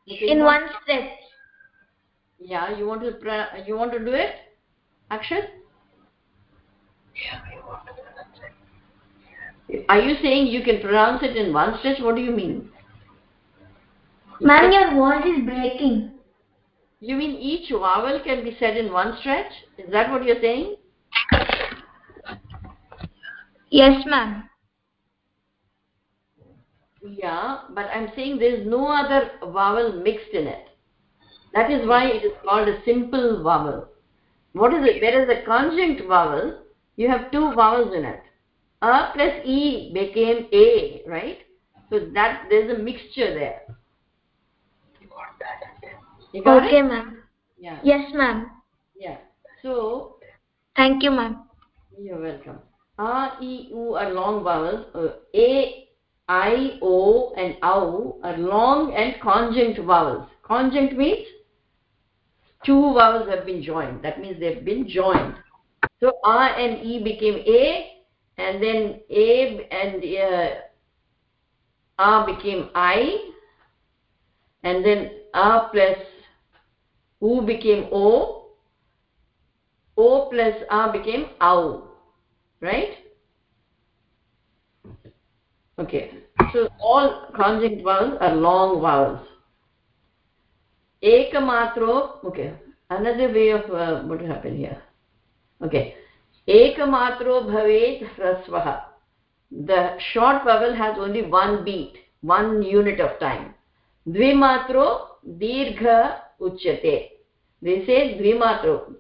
Okay, in one stretch. yeah you want to you want to do it akshat are you saying you can pronounce it in one stretch what do you mean Ma'am, your voice is breaking. you mean each vowel can be said in one stretch is that what you're saying Yes, ma'am. Yeah, but I'm saying there is no other vowel mixed in it. That is why it is called a simple vowel. What is it? Whereas a conjunct vowel, you have two vowels in it. A plus E became A, right? So that there's a mixture there. You got that. Okay, ma'am. Yeah. Yes, ma'am. Yeah. So Thank you, ma'am. You're welcome. A, E, U are long vowels. Uh, A, I, O and OW are long and conjunct vowels. Conjunct means two vowels have been joined. That means they've been joined. So A and E became A and then A and uh, became I and then A plus U became O. O plus A became OW right? Okay, so all conjunct vowels are long vowels. Ekamatro, okay, another way of uh, what happened here. Okay, Ekamatro bhavet hrasvaha. The short vowel has only one beat, one unit of time. Dvimatro dirgha uchyate. They say dvimatro.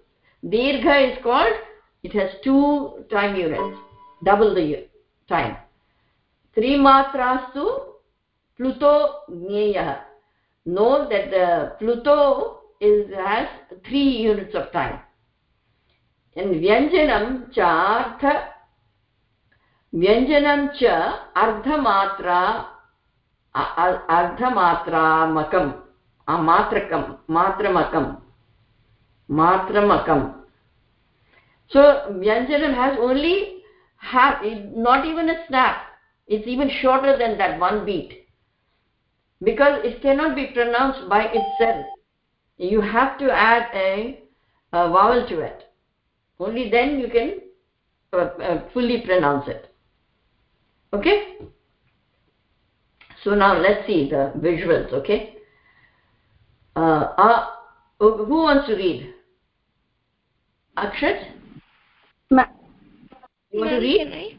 Dirgha is called, it has two time units, double the u- time. Trimatrastu Pluto Jneyah. Know that the Pluto is, has three units of Vyanjanam Chartha Vyanjanam cha Ardhamatra Ardhamatramakam Matrakam Matramakam Matramakam So Vyanjanam has only half, not even a snap. It's even shorter than that one beat. Because it cannot be pronounced by itself. You have to add a vowel to it. Only then you can uh, uh, fully pronounce it. Okay? So now let's see the visuals, okay? Uh, uh, who wants to read? Akshat? Ma- You want to read?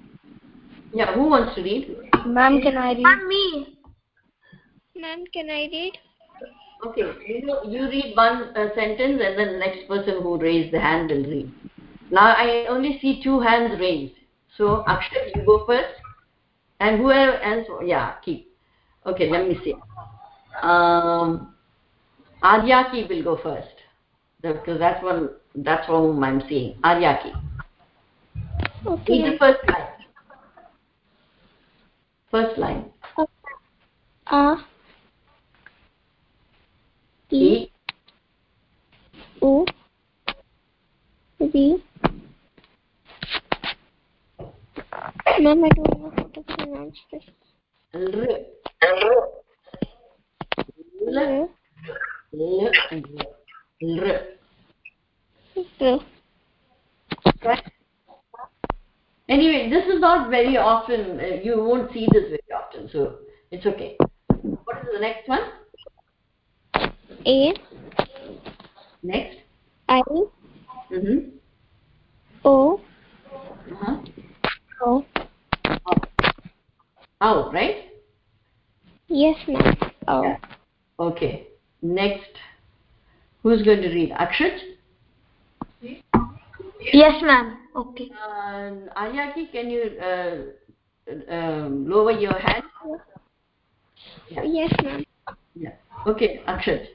Yeah, who wants to read? Ma'am, can I read? Ma'am, me. Ma'am, can I read? Okay, you, know, you read one uh, sentence and then the next person who raised the hand will read. Now I only see two hands raised. So Akshat, you go first. And whoever else, yeah, keep. Okay, let me see. Um, Aryaki will go first. Because that's one, that's whom I'm seeing. Aryaki. Okay. Read the first line. First line. A E E, U V. I don't know how to pronounce this. R, L. L, R. R. Right? Anyway, this is not very often. Uh, you won't see this very often, so it's okay. What is the next one? A Next. I Mm-hmm. O Uh-huh. O. Out, right? Yes, ma'am. O. Yeah. Okay. Next. Who's going to read? Akshat? Yes, ma'am. Okay. Uh, Ayaki, can you uh, um, lower your hand? Yeah. Yes, ma'am. Yeah. Okay, Akshat.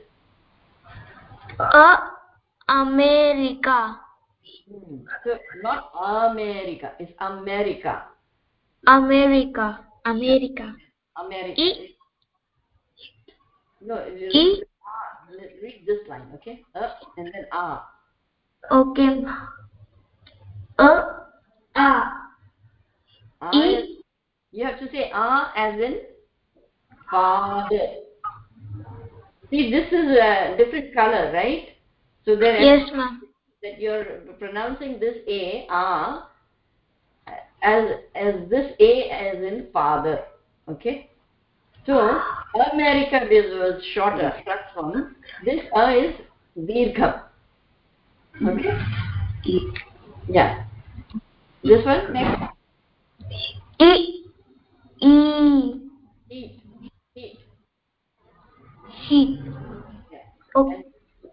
A America. So not America, it's America. America. America. America. E No, E read this line, okay? Uh, and then ah. okay. A A Ah, E You have to say ah as in father. See, this is a different color, right? So there yes, ma'am. That you're pronouncing this a ah as as this a as in father. Okay. So America this was shorter short form. This a is dirgham. Okay. Yeah. This one next. E E Eat. Eat. Sheep. Yeah. O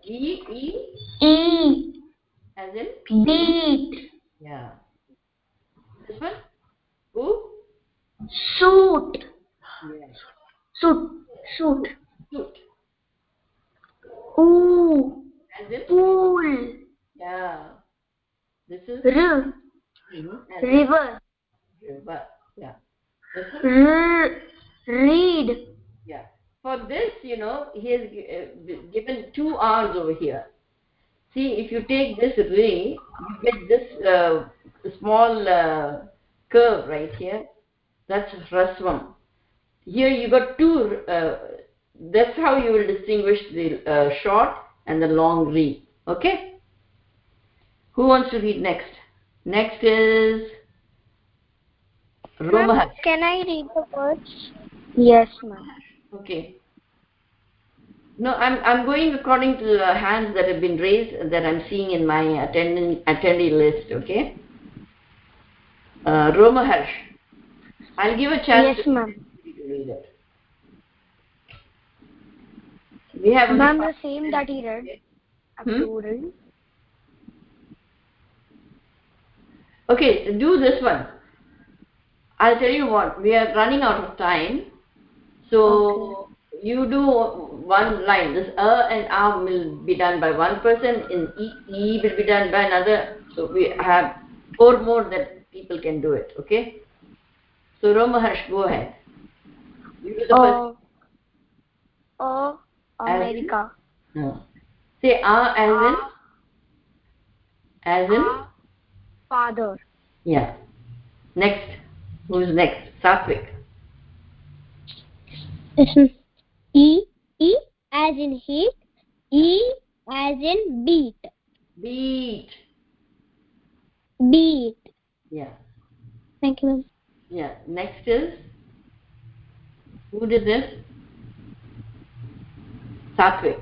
E E E as in beat. yeah. This one. Ooh. Suit. Yeah. Suit. Suit. Suit. Ooh. As in Pool. yeah. This is R. as River. river. Yeah. This. R. Read. Yeah. For this, you know, he has uh, given two R's over here. See, if you take this ray, you get this uh, small uh, curve right here. That's Rasvam. Here you got two. Uh, that's how you will distinguish the uh, short and the long re. Okay. Who wants to read next? Next is Romahat. can I read the words? Yes, ma'am. Okay. No, I'm I'm going according to the hands that have been raised that I'm seeing in my attending attendee list. Okay. Uh, Roma Harsh. I'll give a chance Yes, to read it. We have Ma'am, the same that he read. Hmm? Okay, do this one. I'll tell you what. We are running out of time, so you do one line. This a and a will be done by one person. In e, e will be done by another. So we have four more that people can do it. Okay. So Roma Harsh, go ahead. You do the first. America. No. Say a as in as in father. yeah. Next. Who's next? Satvik. E E as in heat. E as in beat. Beat. Beat. Yeah. Thank you, ma'am. Yeah. Next is who did this? Satvik.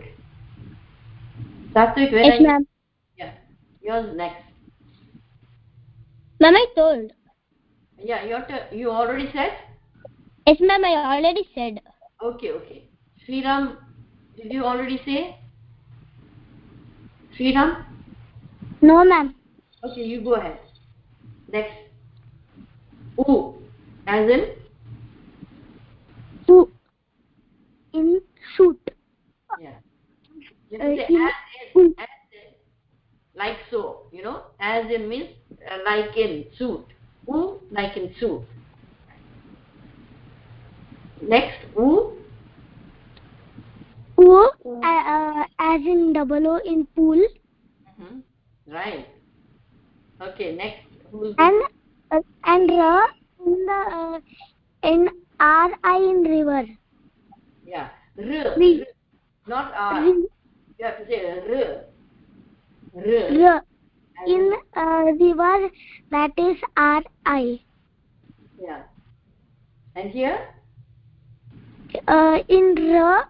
Satvik, where are Yes, you? ma'am. Yeah. Yours next. Ma'am, I told. Yeah, turn. You already said? Yes, ma'am, I already said. Okay, okay. Sriram, did you already say? Sriram? No, ma'am. Okay, you go ahead. Next. Ooh. As in? Who? In suit. Yeah. You Uh, say in- as in, as in, like so, you know, as in means uh, like in suit. Ooh, like in suit. Next, ooh, Who? Uh, as in double O in pool. hmm right. Okay, next, who's And uh, and R in the uh, in R I in river. yeah, r, r, not r. R You have to say r, r. R in uh, river that is R I. Yeah. And here? Uh, in ra,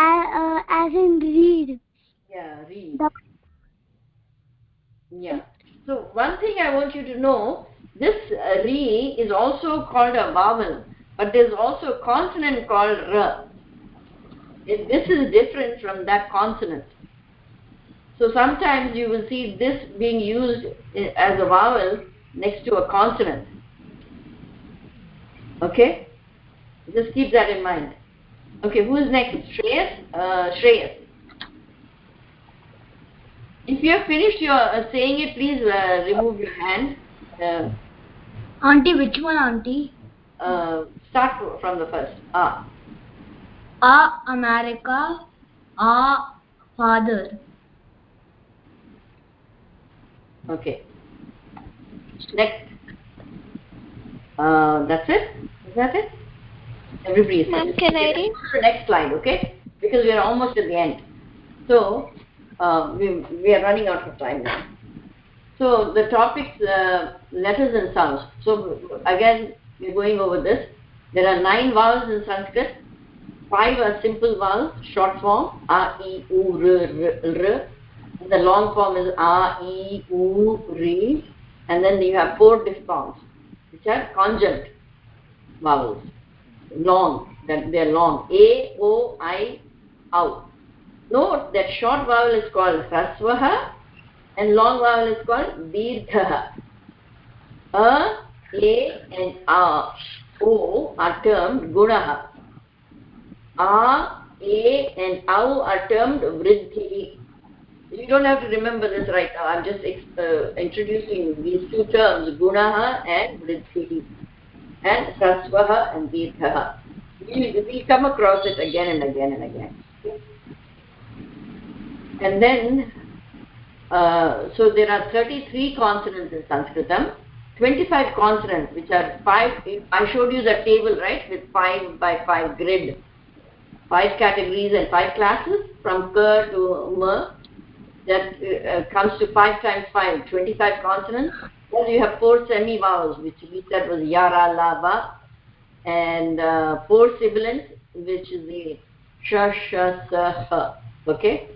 uh, as in read. Yeah, read. The, Yeah. So one thing I want you to know, this uh, re is also called a vowel, but there's also a consonant called r. This is different from that consonant. So sometimes you will see this being used as a vowel next to a consonant. Okay? Just keep that in mind. Okay, who is next? Shreyas? Uh, Shreyas. If you have finished your uh, saying it, please uh, remove your hand. Uh, auntie, which one, auntie? uh, start from the first. Ah. A America, A father. Okay. Next. Uh, that's it? Is that it? Everybody is Ma'am, can I read? the next slide, okay? Because we are almost at the end. So, uh, we, we are running out of time now. So, the topics, uh, letters and sounds. So, again, we're going over this. There are nine vowels in Sanskrit. Five are simple vowels, short form, a, e, u, r, r, r. And the long form is a, e, u, re. And then you have four diphthongs, which are conjunct vowels. Long, that they are long. A, O, I. Note that short vowel is called hrasvaha and long vowel is called dirghaha. A, A and A, O are termed gunaha. A, A and Au are termed vriddhi. You don't have to remember this right now. I'm just uh, introducing these two terms, gunaha and vriddhi, and hrasvaha and dirghaha. We, come across it again and again and again. And then, uh, so there are 33 consonants in Sanskritam, 25 consonants, which are five. I showed you the table, right, with five by five grid, five categories and five classes from K to M. That uh, comes to five times five, 25 consonants. Then you have four semi-vowels, which we said was Yara, Lava, and uh, four sibilants, which is the Sh, Sh, S, H. Okay?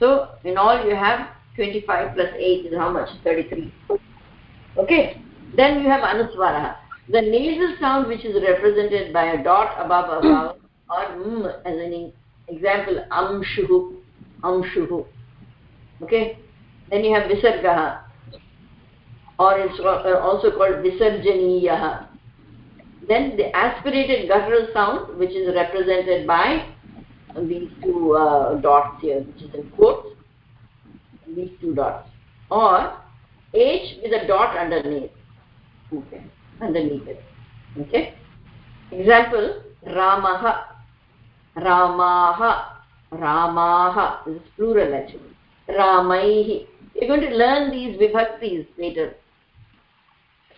So, in all you have 25 plus 8 is how much? 33. Okay? Then you have Anuswara. The nasal sound which is represented by a dot above a vowel (clears throat) or m as an example, amshuhu, amshuhu. Okay? Then you have Visargaha or it's also called Visarjaniyaha. Then the aspirated guttural sound which is represented by these two uh, dots here, which is in quotes, these two dots. Or H with a dot underneath. Okay, underneath it. Okay. Example, Ramaha, Ramaha, Ramaha. This is plural actually. Ramaihi. You're going to learn these vibhaktis later.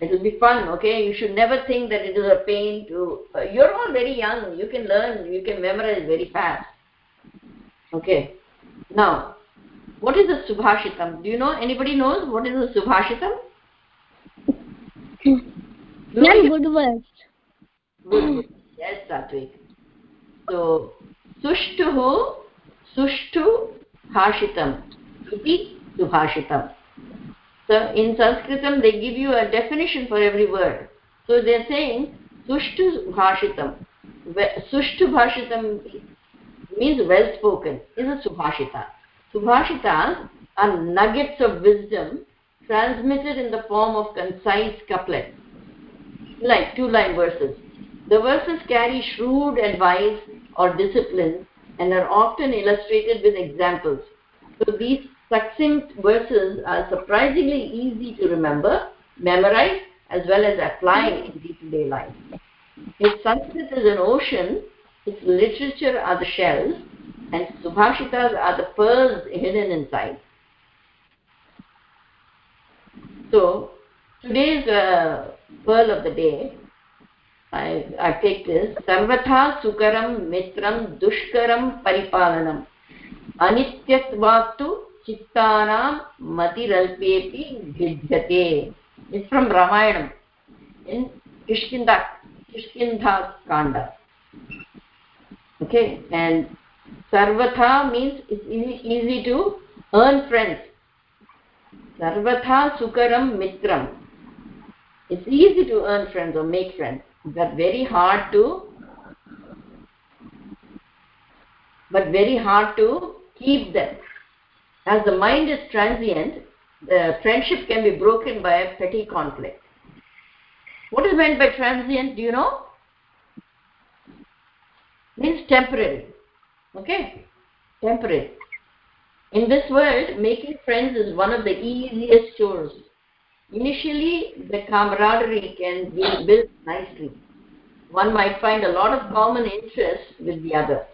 It will be fun, okay? You should never think that it is a pain to... Uh, you're all very young. You can learn, you can memorize very fast. Okay. Now, what is the subhashitam? Do you know? Anybody knows what is the subhashitam? Ma'am, good words. Good. Yes, Satvik. So, sushtuhu, sushtu bhashitam, iti subhashitam. So, in Sanskritam, they give you a definition for every word. So, they are saying, sushtu bhashitam. Sushtu bhashitam means well spoken, is a subhashita. Subhashitas are nuggets of wisdom transmitted in the form of concise couplets, like two line verses. The verses carry shrewd advice or discipline and are often illustrated with examples. So these succinct verses are surprisingly easy to remember, memorize, as well as apply in day-to-day life. If Sanskrit is an ocean, its literature are the shells, and Subhashitas are the pearls hidden inside. So, today's uh, pearl of the day, I, I take this, Sarvatha Sukaram Mitram Dushkaram Paripalanam Anityatvattu Bhidhyate. It's from Ramayana. In kishkinda kishkindha kanda okay and sarvatha means it's easy, easy to earn friends sarvatha sukaram mitram it's easy to earn friends or make friends but very hard to but very hard to keep them as the mind is transient the friendship can be broken by a petty conflict. What is meant by transient do you know? Means temporary. Okay? Temporary. In this world making friends is one of the easiest chores. Initially the camaraderie can be built nicely. One might find a lot of common interests with the other.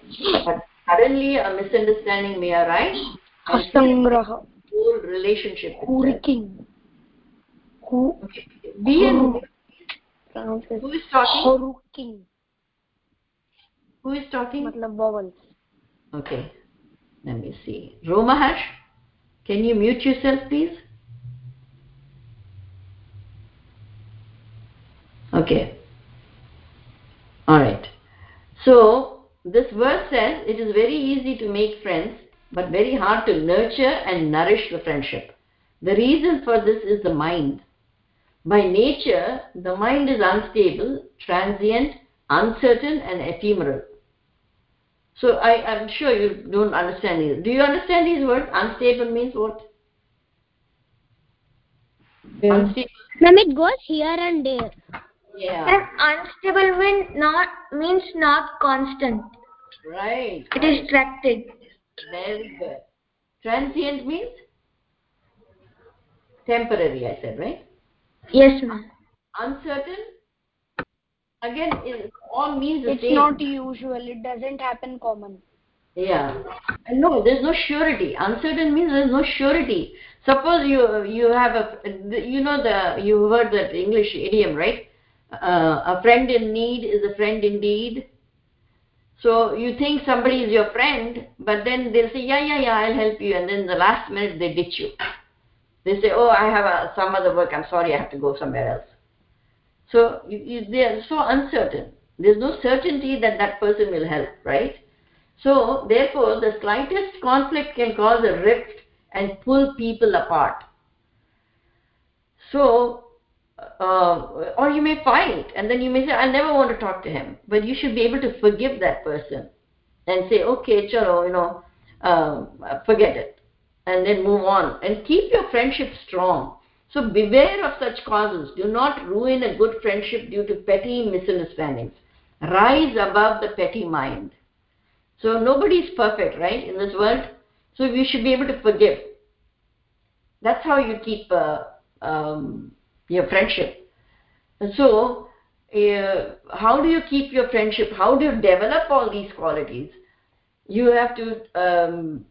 But suddenly a misunderstanding may arise asangraha whole relationship hurricane who okay. be who is talking? Hurricane who is talking? Matlab vowels. Okay. Let me see. Romahash can you mute yourself please? Okay. All right. So this verse says it is very easy to make friends but very hard to nurture and nourish the friendship. The reason for this is the mind. By nature the mind is unstable transient uncertain and ephemeral. So i i'm sure you don't understand these. Do you understand these words? Unstable means what? Unstable. Ma'am, it goes here and there. yeah. And unstable mean not means not constant. right. It is distracted. Very good. Transient means? Temporary i said right? Yes, ma'am. uncertain? Again it all means it's same. not usual. It doesn't happen common. Yeah. No there's no surety. Uncertain means there's no surety. Suppose you you have a you know the you heard that english idiom right? Uh, a friend in need is a friend indeed so you think somebody is your friend but then they'll say yeah yeah yeah i'll help you and then the last minute they ditch you. They say oh i have a, some other work i'm sorry i have to go somewhere else. So you, you, they are so uncertain. There's no certainty that that person will help right? So therefore the slightest conflict can cause a rift and pull people apart. So uh, or you may fight and then you may say i never want to talk to him. But you should be able to forgive that person and say okay chalo you know um, forget it and then move on. And keep your friendship strong. So beware of such causes. Do not ruin a good friendship due to petty misunderstandings. Rise above the petty mind. So nobody is perfect right in this world? So we should be able to forgive. That's how you keep uh, um, your friendship. So uh, how do you keep your friendship? How do you develop all these qualities? You have to um,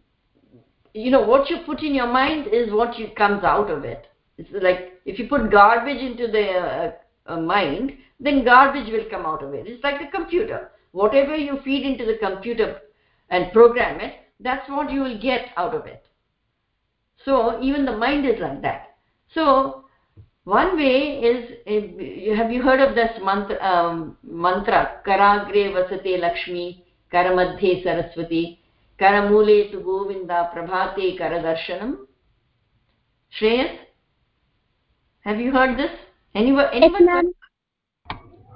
you know what you put in your mind is what you comes out of it. It's like if you put garbage into the uh, uh, mind then garbage will come out of it. It's like the computer. Whatever you feed into the computer and program it that's what you will get out of it. So even the mind is like that. So one way is have you heard of this mantra um, mantra karagre vasate lakshmi karamadhe saraswati karamule tu govinda prabhate karadarshanam shreyas have you heard this anyone anyone Yes, ma'am.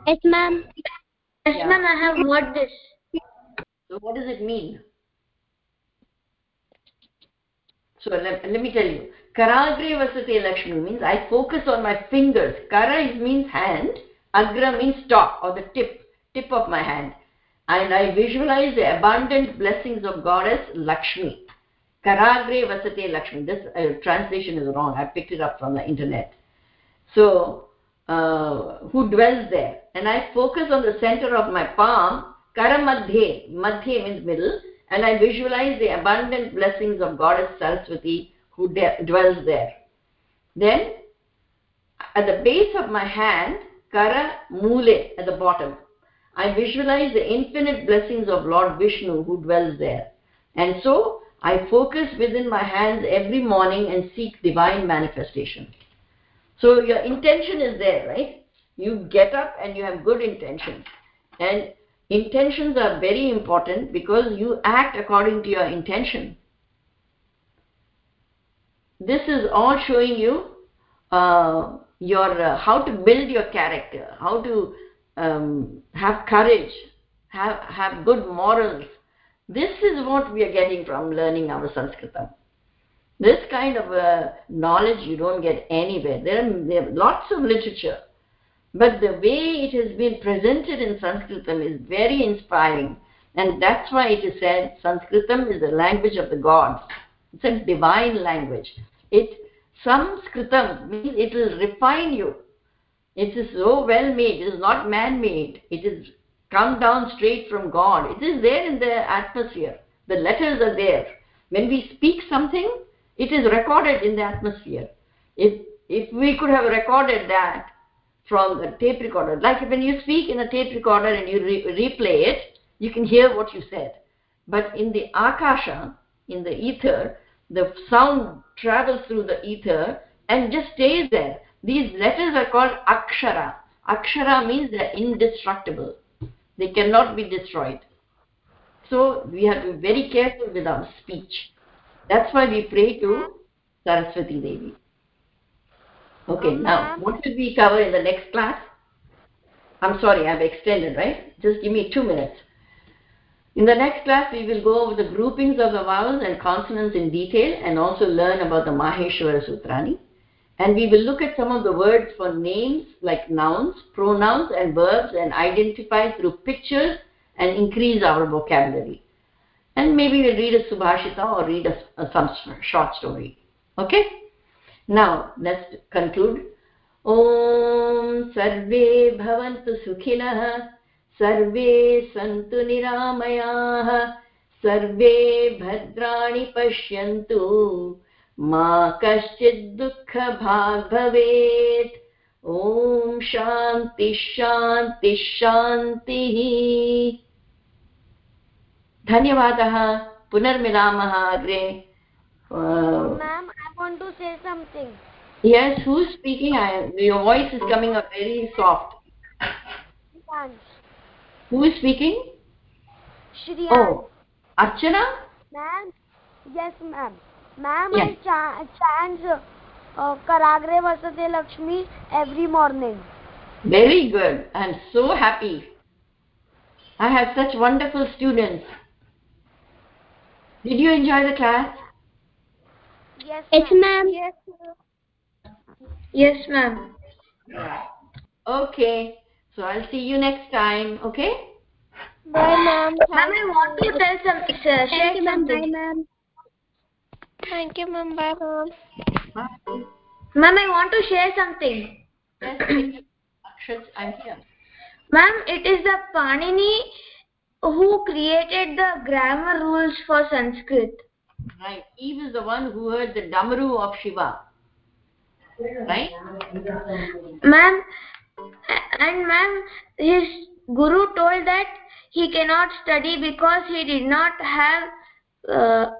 Yes, ma'am. Yes, Yeah. ma'am. I have heard this. So what does it mean? So let, let me tell you. Karagre vasate Lakshmi means I focus on my fingers. Kara is means hand. Agra means top or the tip, tip of my hand. And I visualize the abundant blessings of goddess Lakshmi. Karagre vasate Lakshmi. This uh, translation is wrong. I picked it up from the internet. So, uh, who dwells there? And I focus on the center of my palm, Karamadhe. Madhe means middle. And I visualize the abundant blessings of Goddess Saraswati who dwells there. Then, at the base of my hand, Kara Mule at the bottom, I visualize the infinite blessings of Lord Vishnu who dwells there. And so, I focus within my hands every morning and seek divine manifestation. So your intention is there, right? You get up and you have good intentions. And intentions are very important because you act according to your intention. This is all showing you uh, your uh, how to build your character, how to um, have courage, have have good morals. This is what we are getting from learning our Sanskritam. This kind of uh, knowledge you don't get anywhere. There are, there are lots of literature, but the way it has been presented in Sanskritam is very inspiring, and that's why it is said Sanskritam is the language of the gods. It's a divine language. It Sanskritam means it will refine you. It is so well made. It is not man made. It is come down straight from God. It is there in the atmosphere. The letters are there. When we speak something, it is recorded in the atmosphere. If if we could have recorded that from the tape recorder, like when you speak in a tape recorder and you re- replay it, you can hear what you said. But in the akasha, in the ether, the sound travels through the ether and just stays there. These letters are called akshara. Akshara means they're indestructible. They cannot be destroyed. So we have to be very careful with our speech. That's why we pray to Saraswati Devi. Okay, um, now what will we cover in the next class? I'm sorry, I've extended, right? Just give me two minutes. In the next class, we will go over the groupings of the vowels and consonants in detail and also learn about the Maheshwara Sutrani. And we will look at some of the words for names like nouns, pronouns, and verbs and identify through pictures and increase our vocabulary. And maybe we'll read a Subhashita or read a, a, some short story. Okay? Now, let's conclude. ॐ सर्वे भवन्तु सुखिनः सर्वे सन्तु निरामयाः सर्वे भद्राणि पश्यन्तु। मा कश्चित् दुःखभाग् भवेत् ॐ शान्ति शान्ति शान्तिः। धन्यवादः पुनर्मिलामः अग्रे। Ma'am I want to say something yes who speaking your voice is coming up very soft Who is speaking? Shriyan. Oh, Archana? Ma'am, yes, ma'am. Ma'am, Yes. I cha- chant uh, Karagre Vasate Lakshmi every morning. Very good. I'm so happy. I have such wonderful students. Did you enjoy the class? Yes, Yes, ma'am. Yes, Yes, ma'am. Okay. So I'll see you next time. Okay? Bye, ma'am. Ma'am, I want to tell some, uh, share Thank you, ma'am. Bye, something. ma'am. Thank you, ma'am. Bye, ma'am. Bye. Ma'am, I want to share something. Yes. Akshat, I'm here. Ma'am, it is the Panini who created the grammar rules for Sanskrit. Right. Eve is the one who heard the Damaru of Shiva. Right? Ma'am, and ma'am, his guru told that he cannot study because he did not have uh,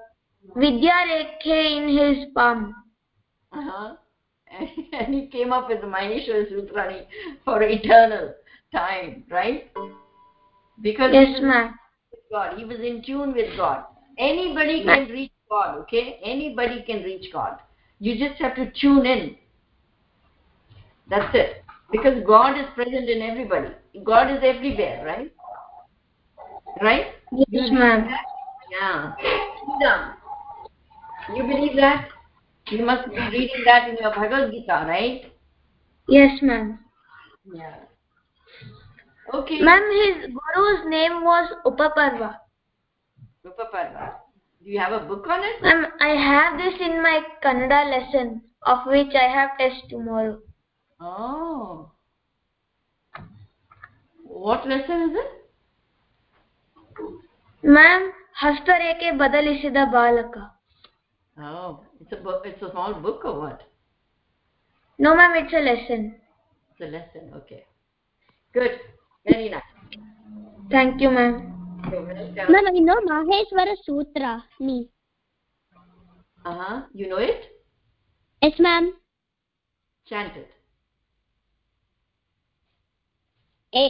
Vidya Rekhe in his palm. Uh-huh. (laughs) And he came up with the Maheshwara Sutrani for eternal time, right? Because Yes, ma'am. God. He was in tune with God. Anybody can reach God, okay? Anybody can reach God. You just have to tune in. That's it. Because God is present in everybody. God is everywhere, right? Right? Yes, ma'am. Yeah. You believe that? You must be reading that in your Bhagavad Gita, right? Yes, ma'am. Yeah. Okay. Ma'am, his guru's name was Upaparva. Rupaparva. Do you have a book on it? Ma'am, I have this in my Kannada lesson, of which I have test tomorrow. Oh. What lesson is it? Ma'am, Hasthareke Badalisida Balaka. Oh, it's a book, it's a small book or what? No ma'am, it's a lesson. It's a lesson, okay. Good. Very nice. Thank you ma'am. Ma'am, I know Maheshwara Sutra, me. Uh-huh. You know it? Yes, ma'am. Chant it. A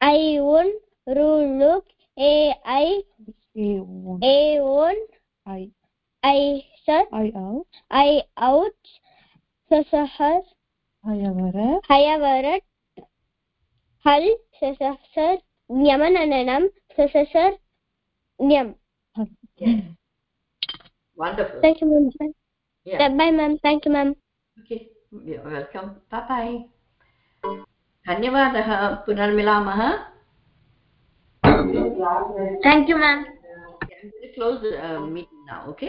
I un ruluk A I A one. A un I I sat I out. I out sasahar Hayavara. hayavarat hal sasasar nyamananam sasasar nyam Wonderful. thank you ma'am Yeah. bye ma'am thank you ma'am Okay. You're welcome. Bye bye. धन्यवादः पुनर्मिलामः। Thank you ma'am close meeting ना okay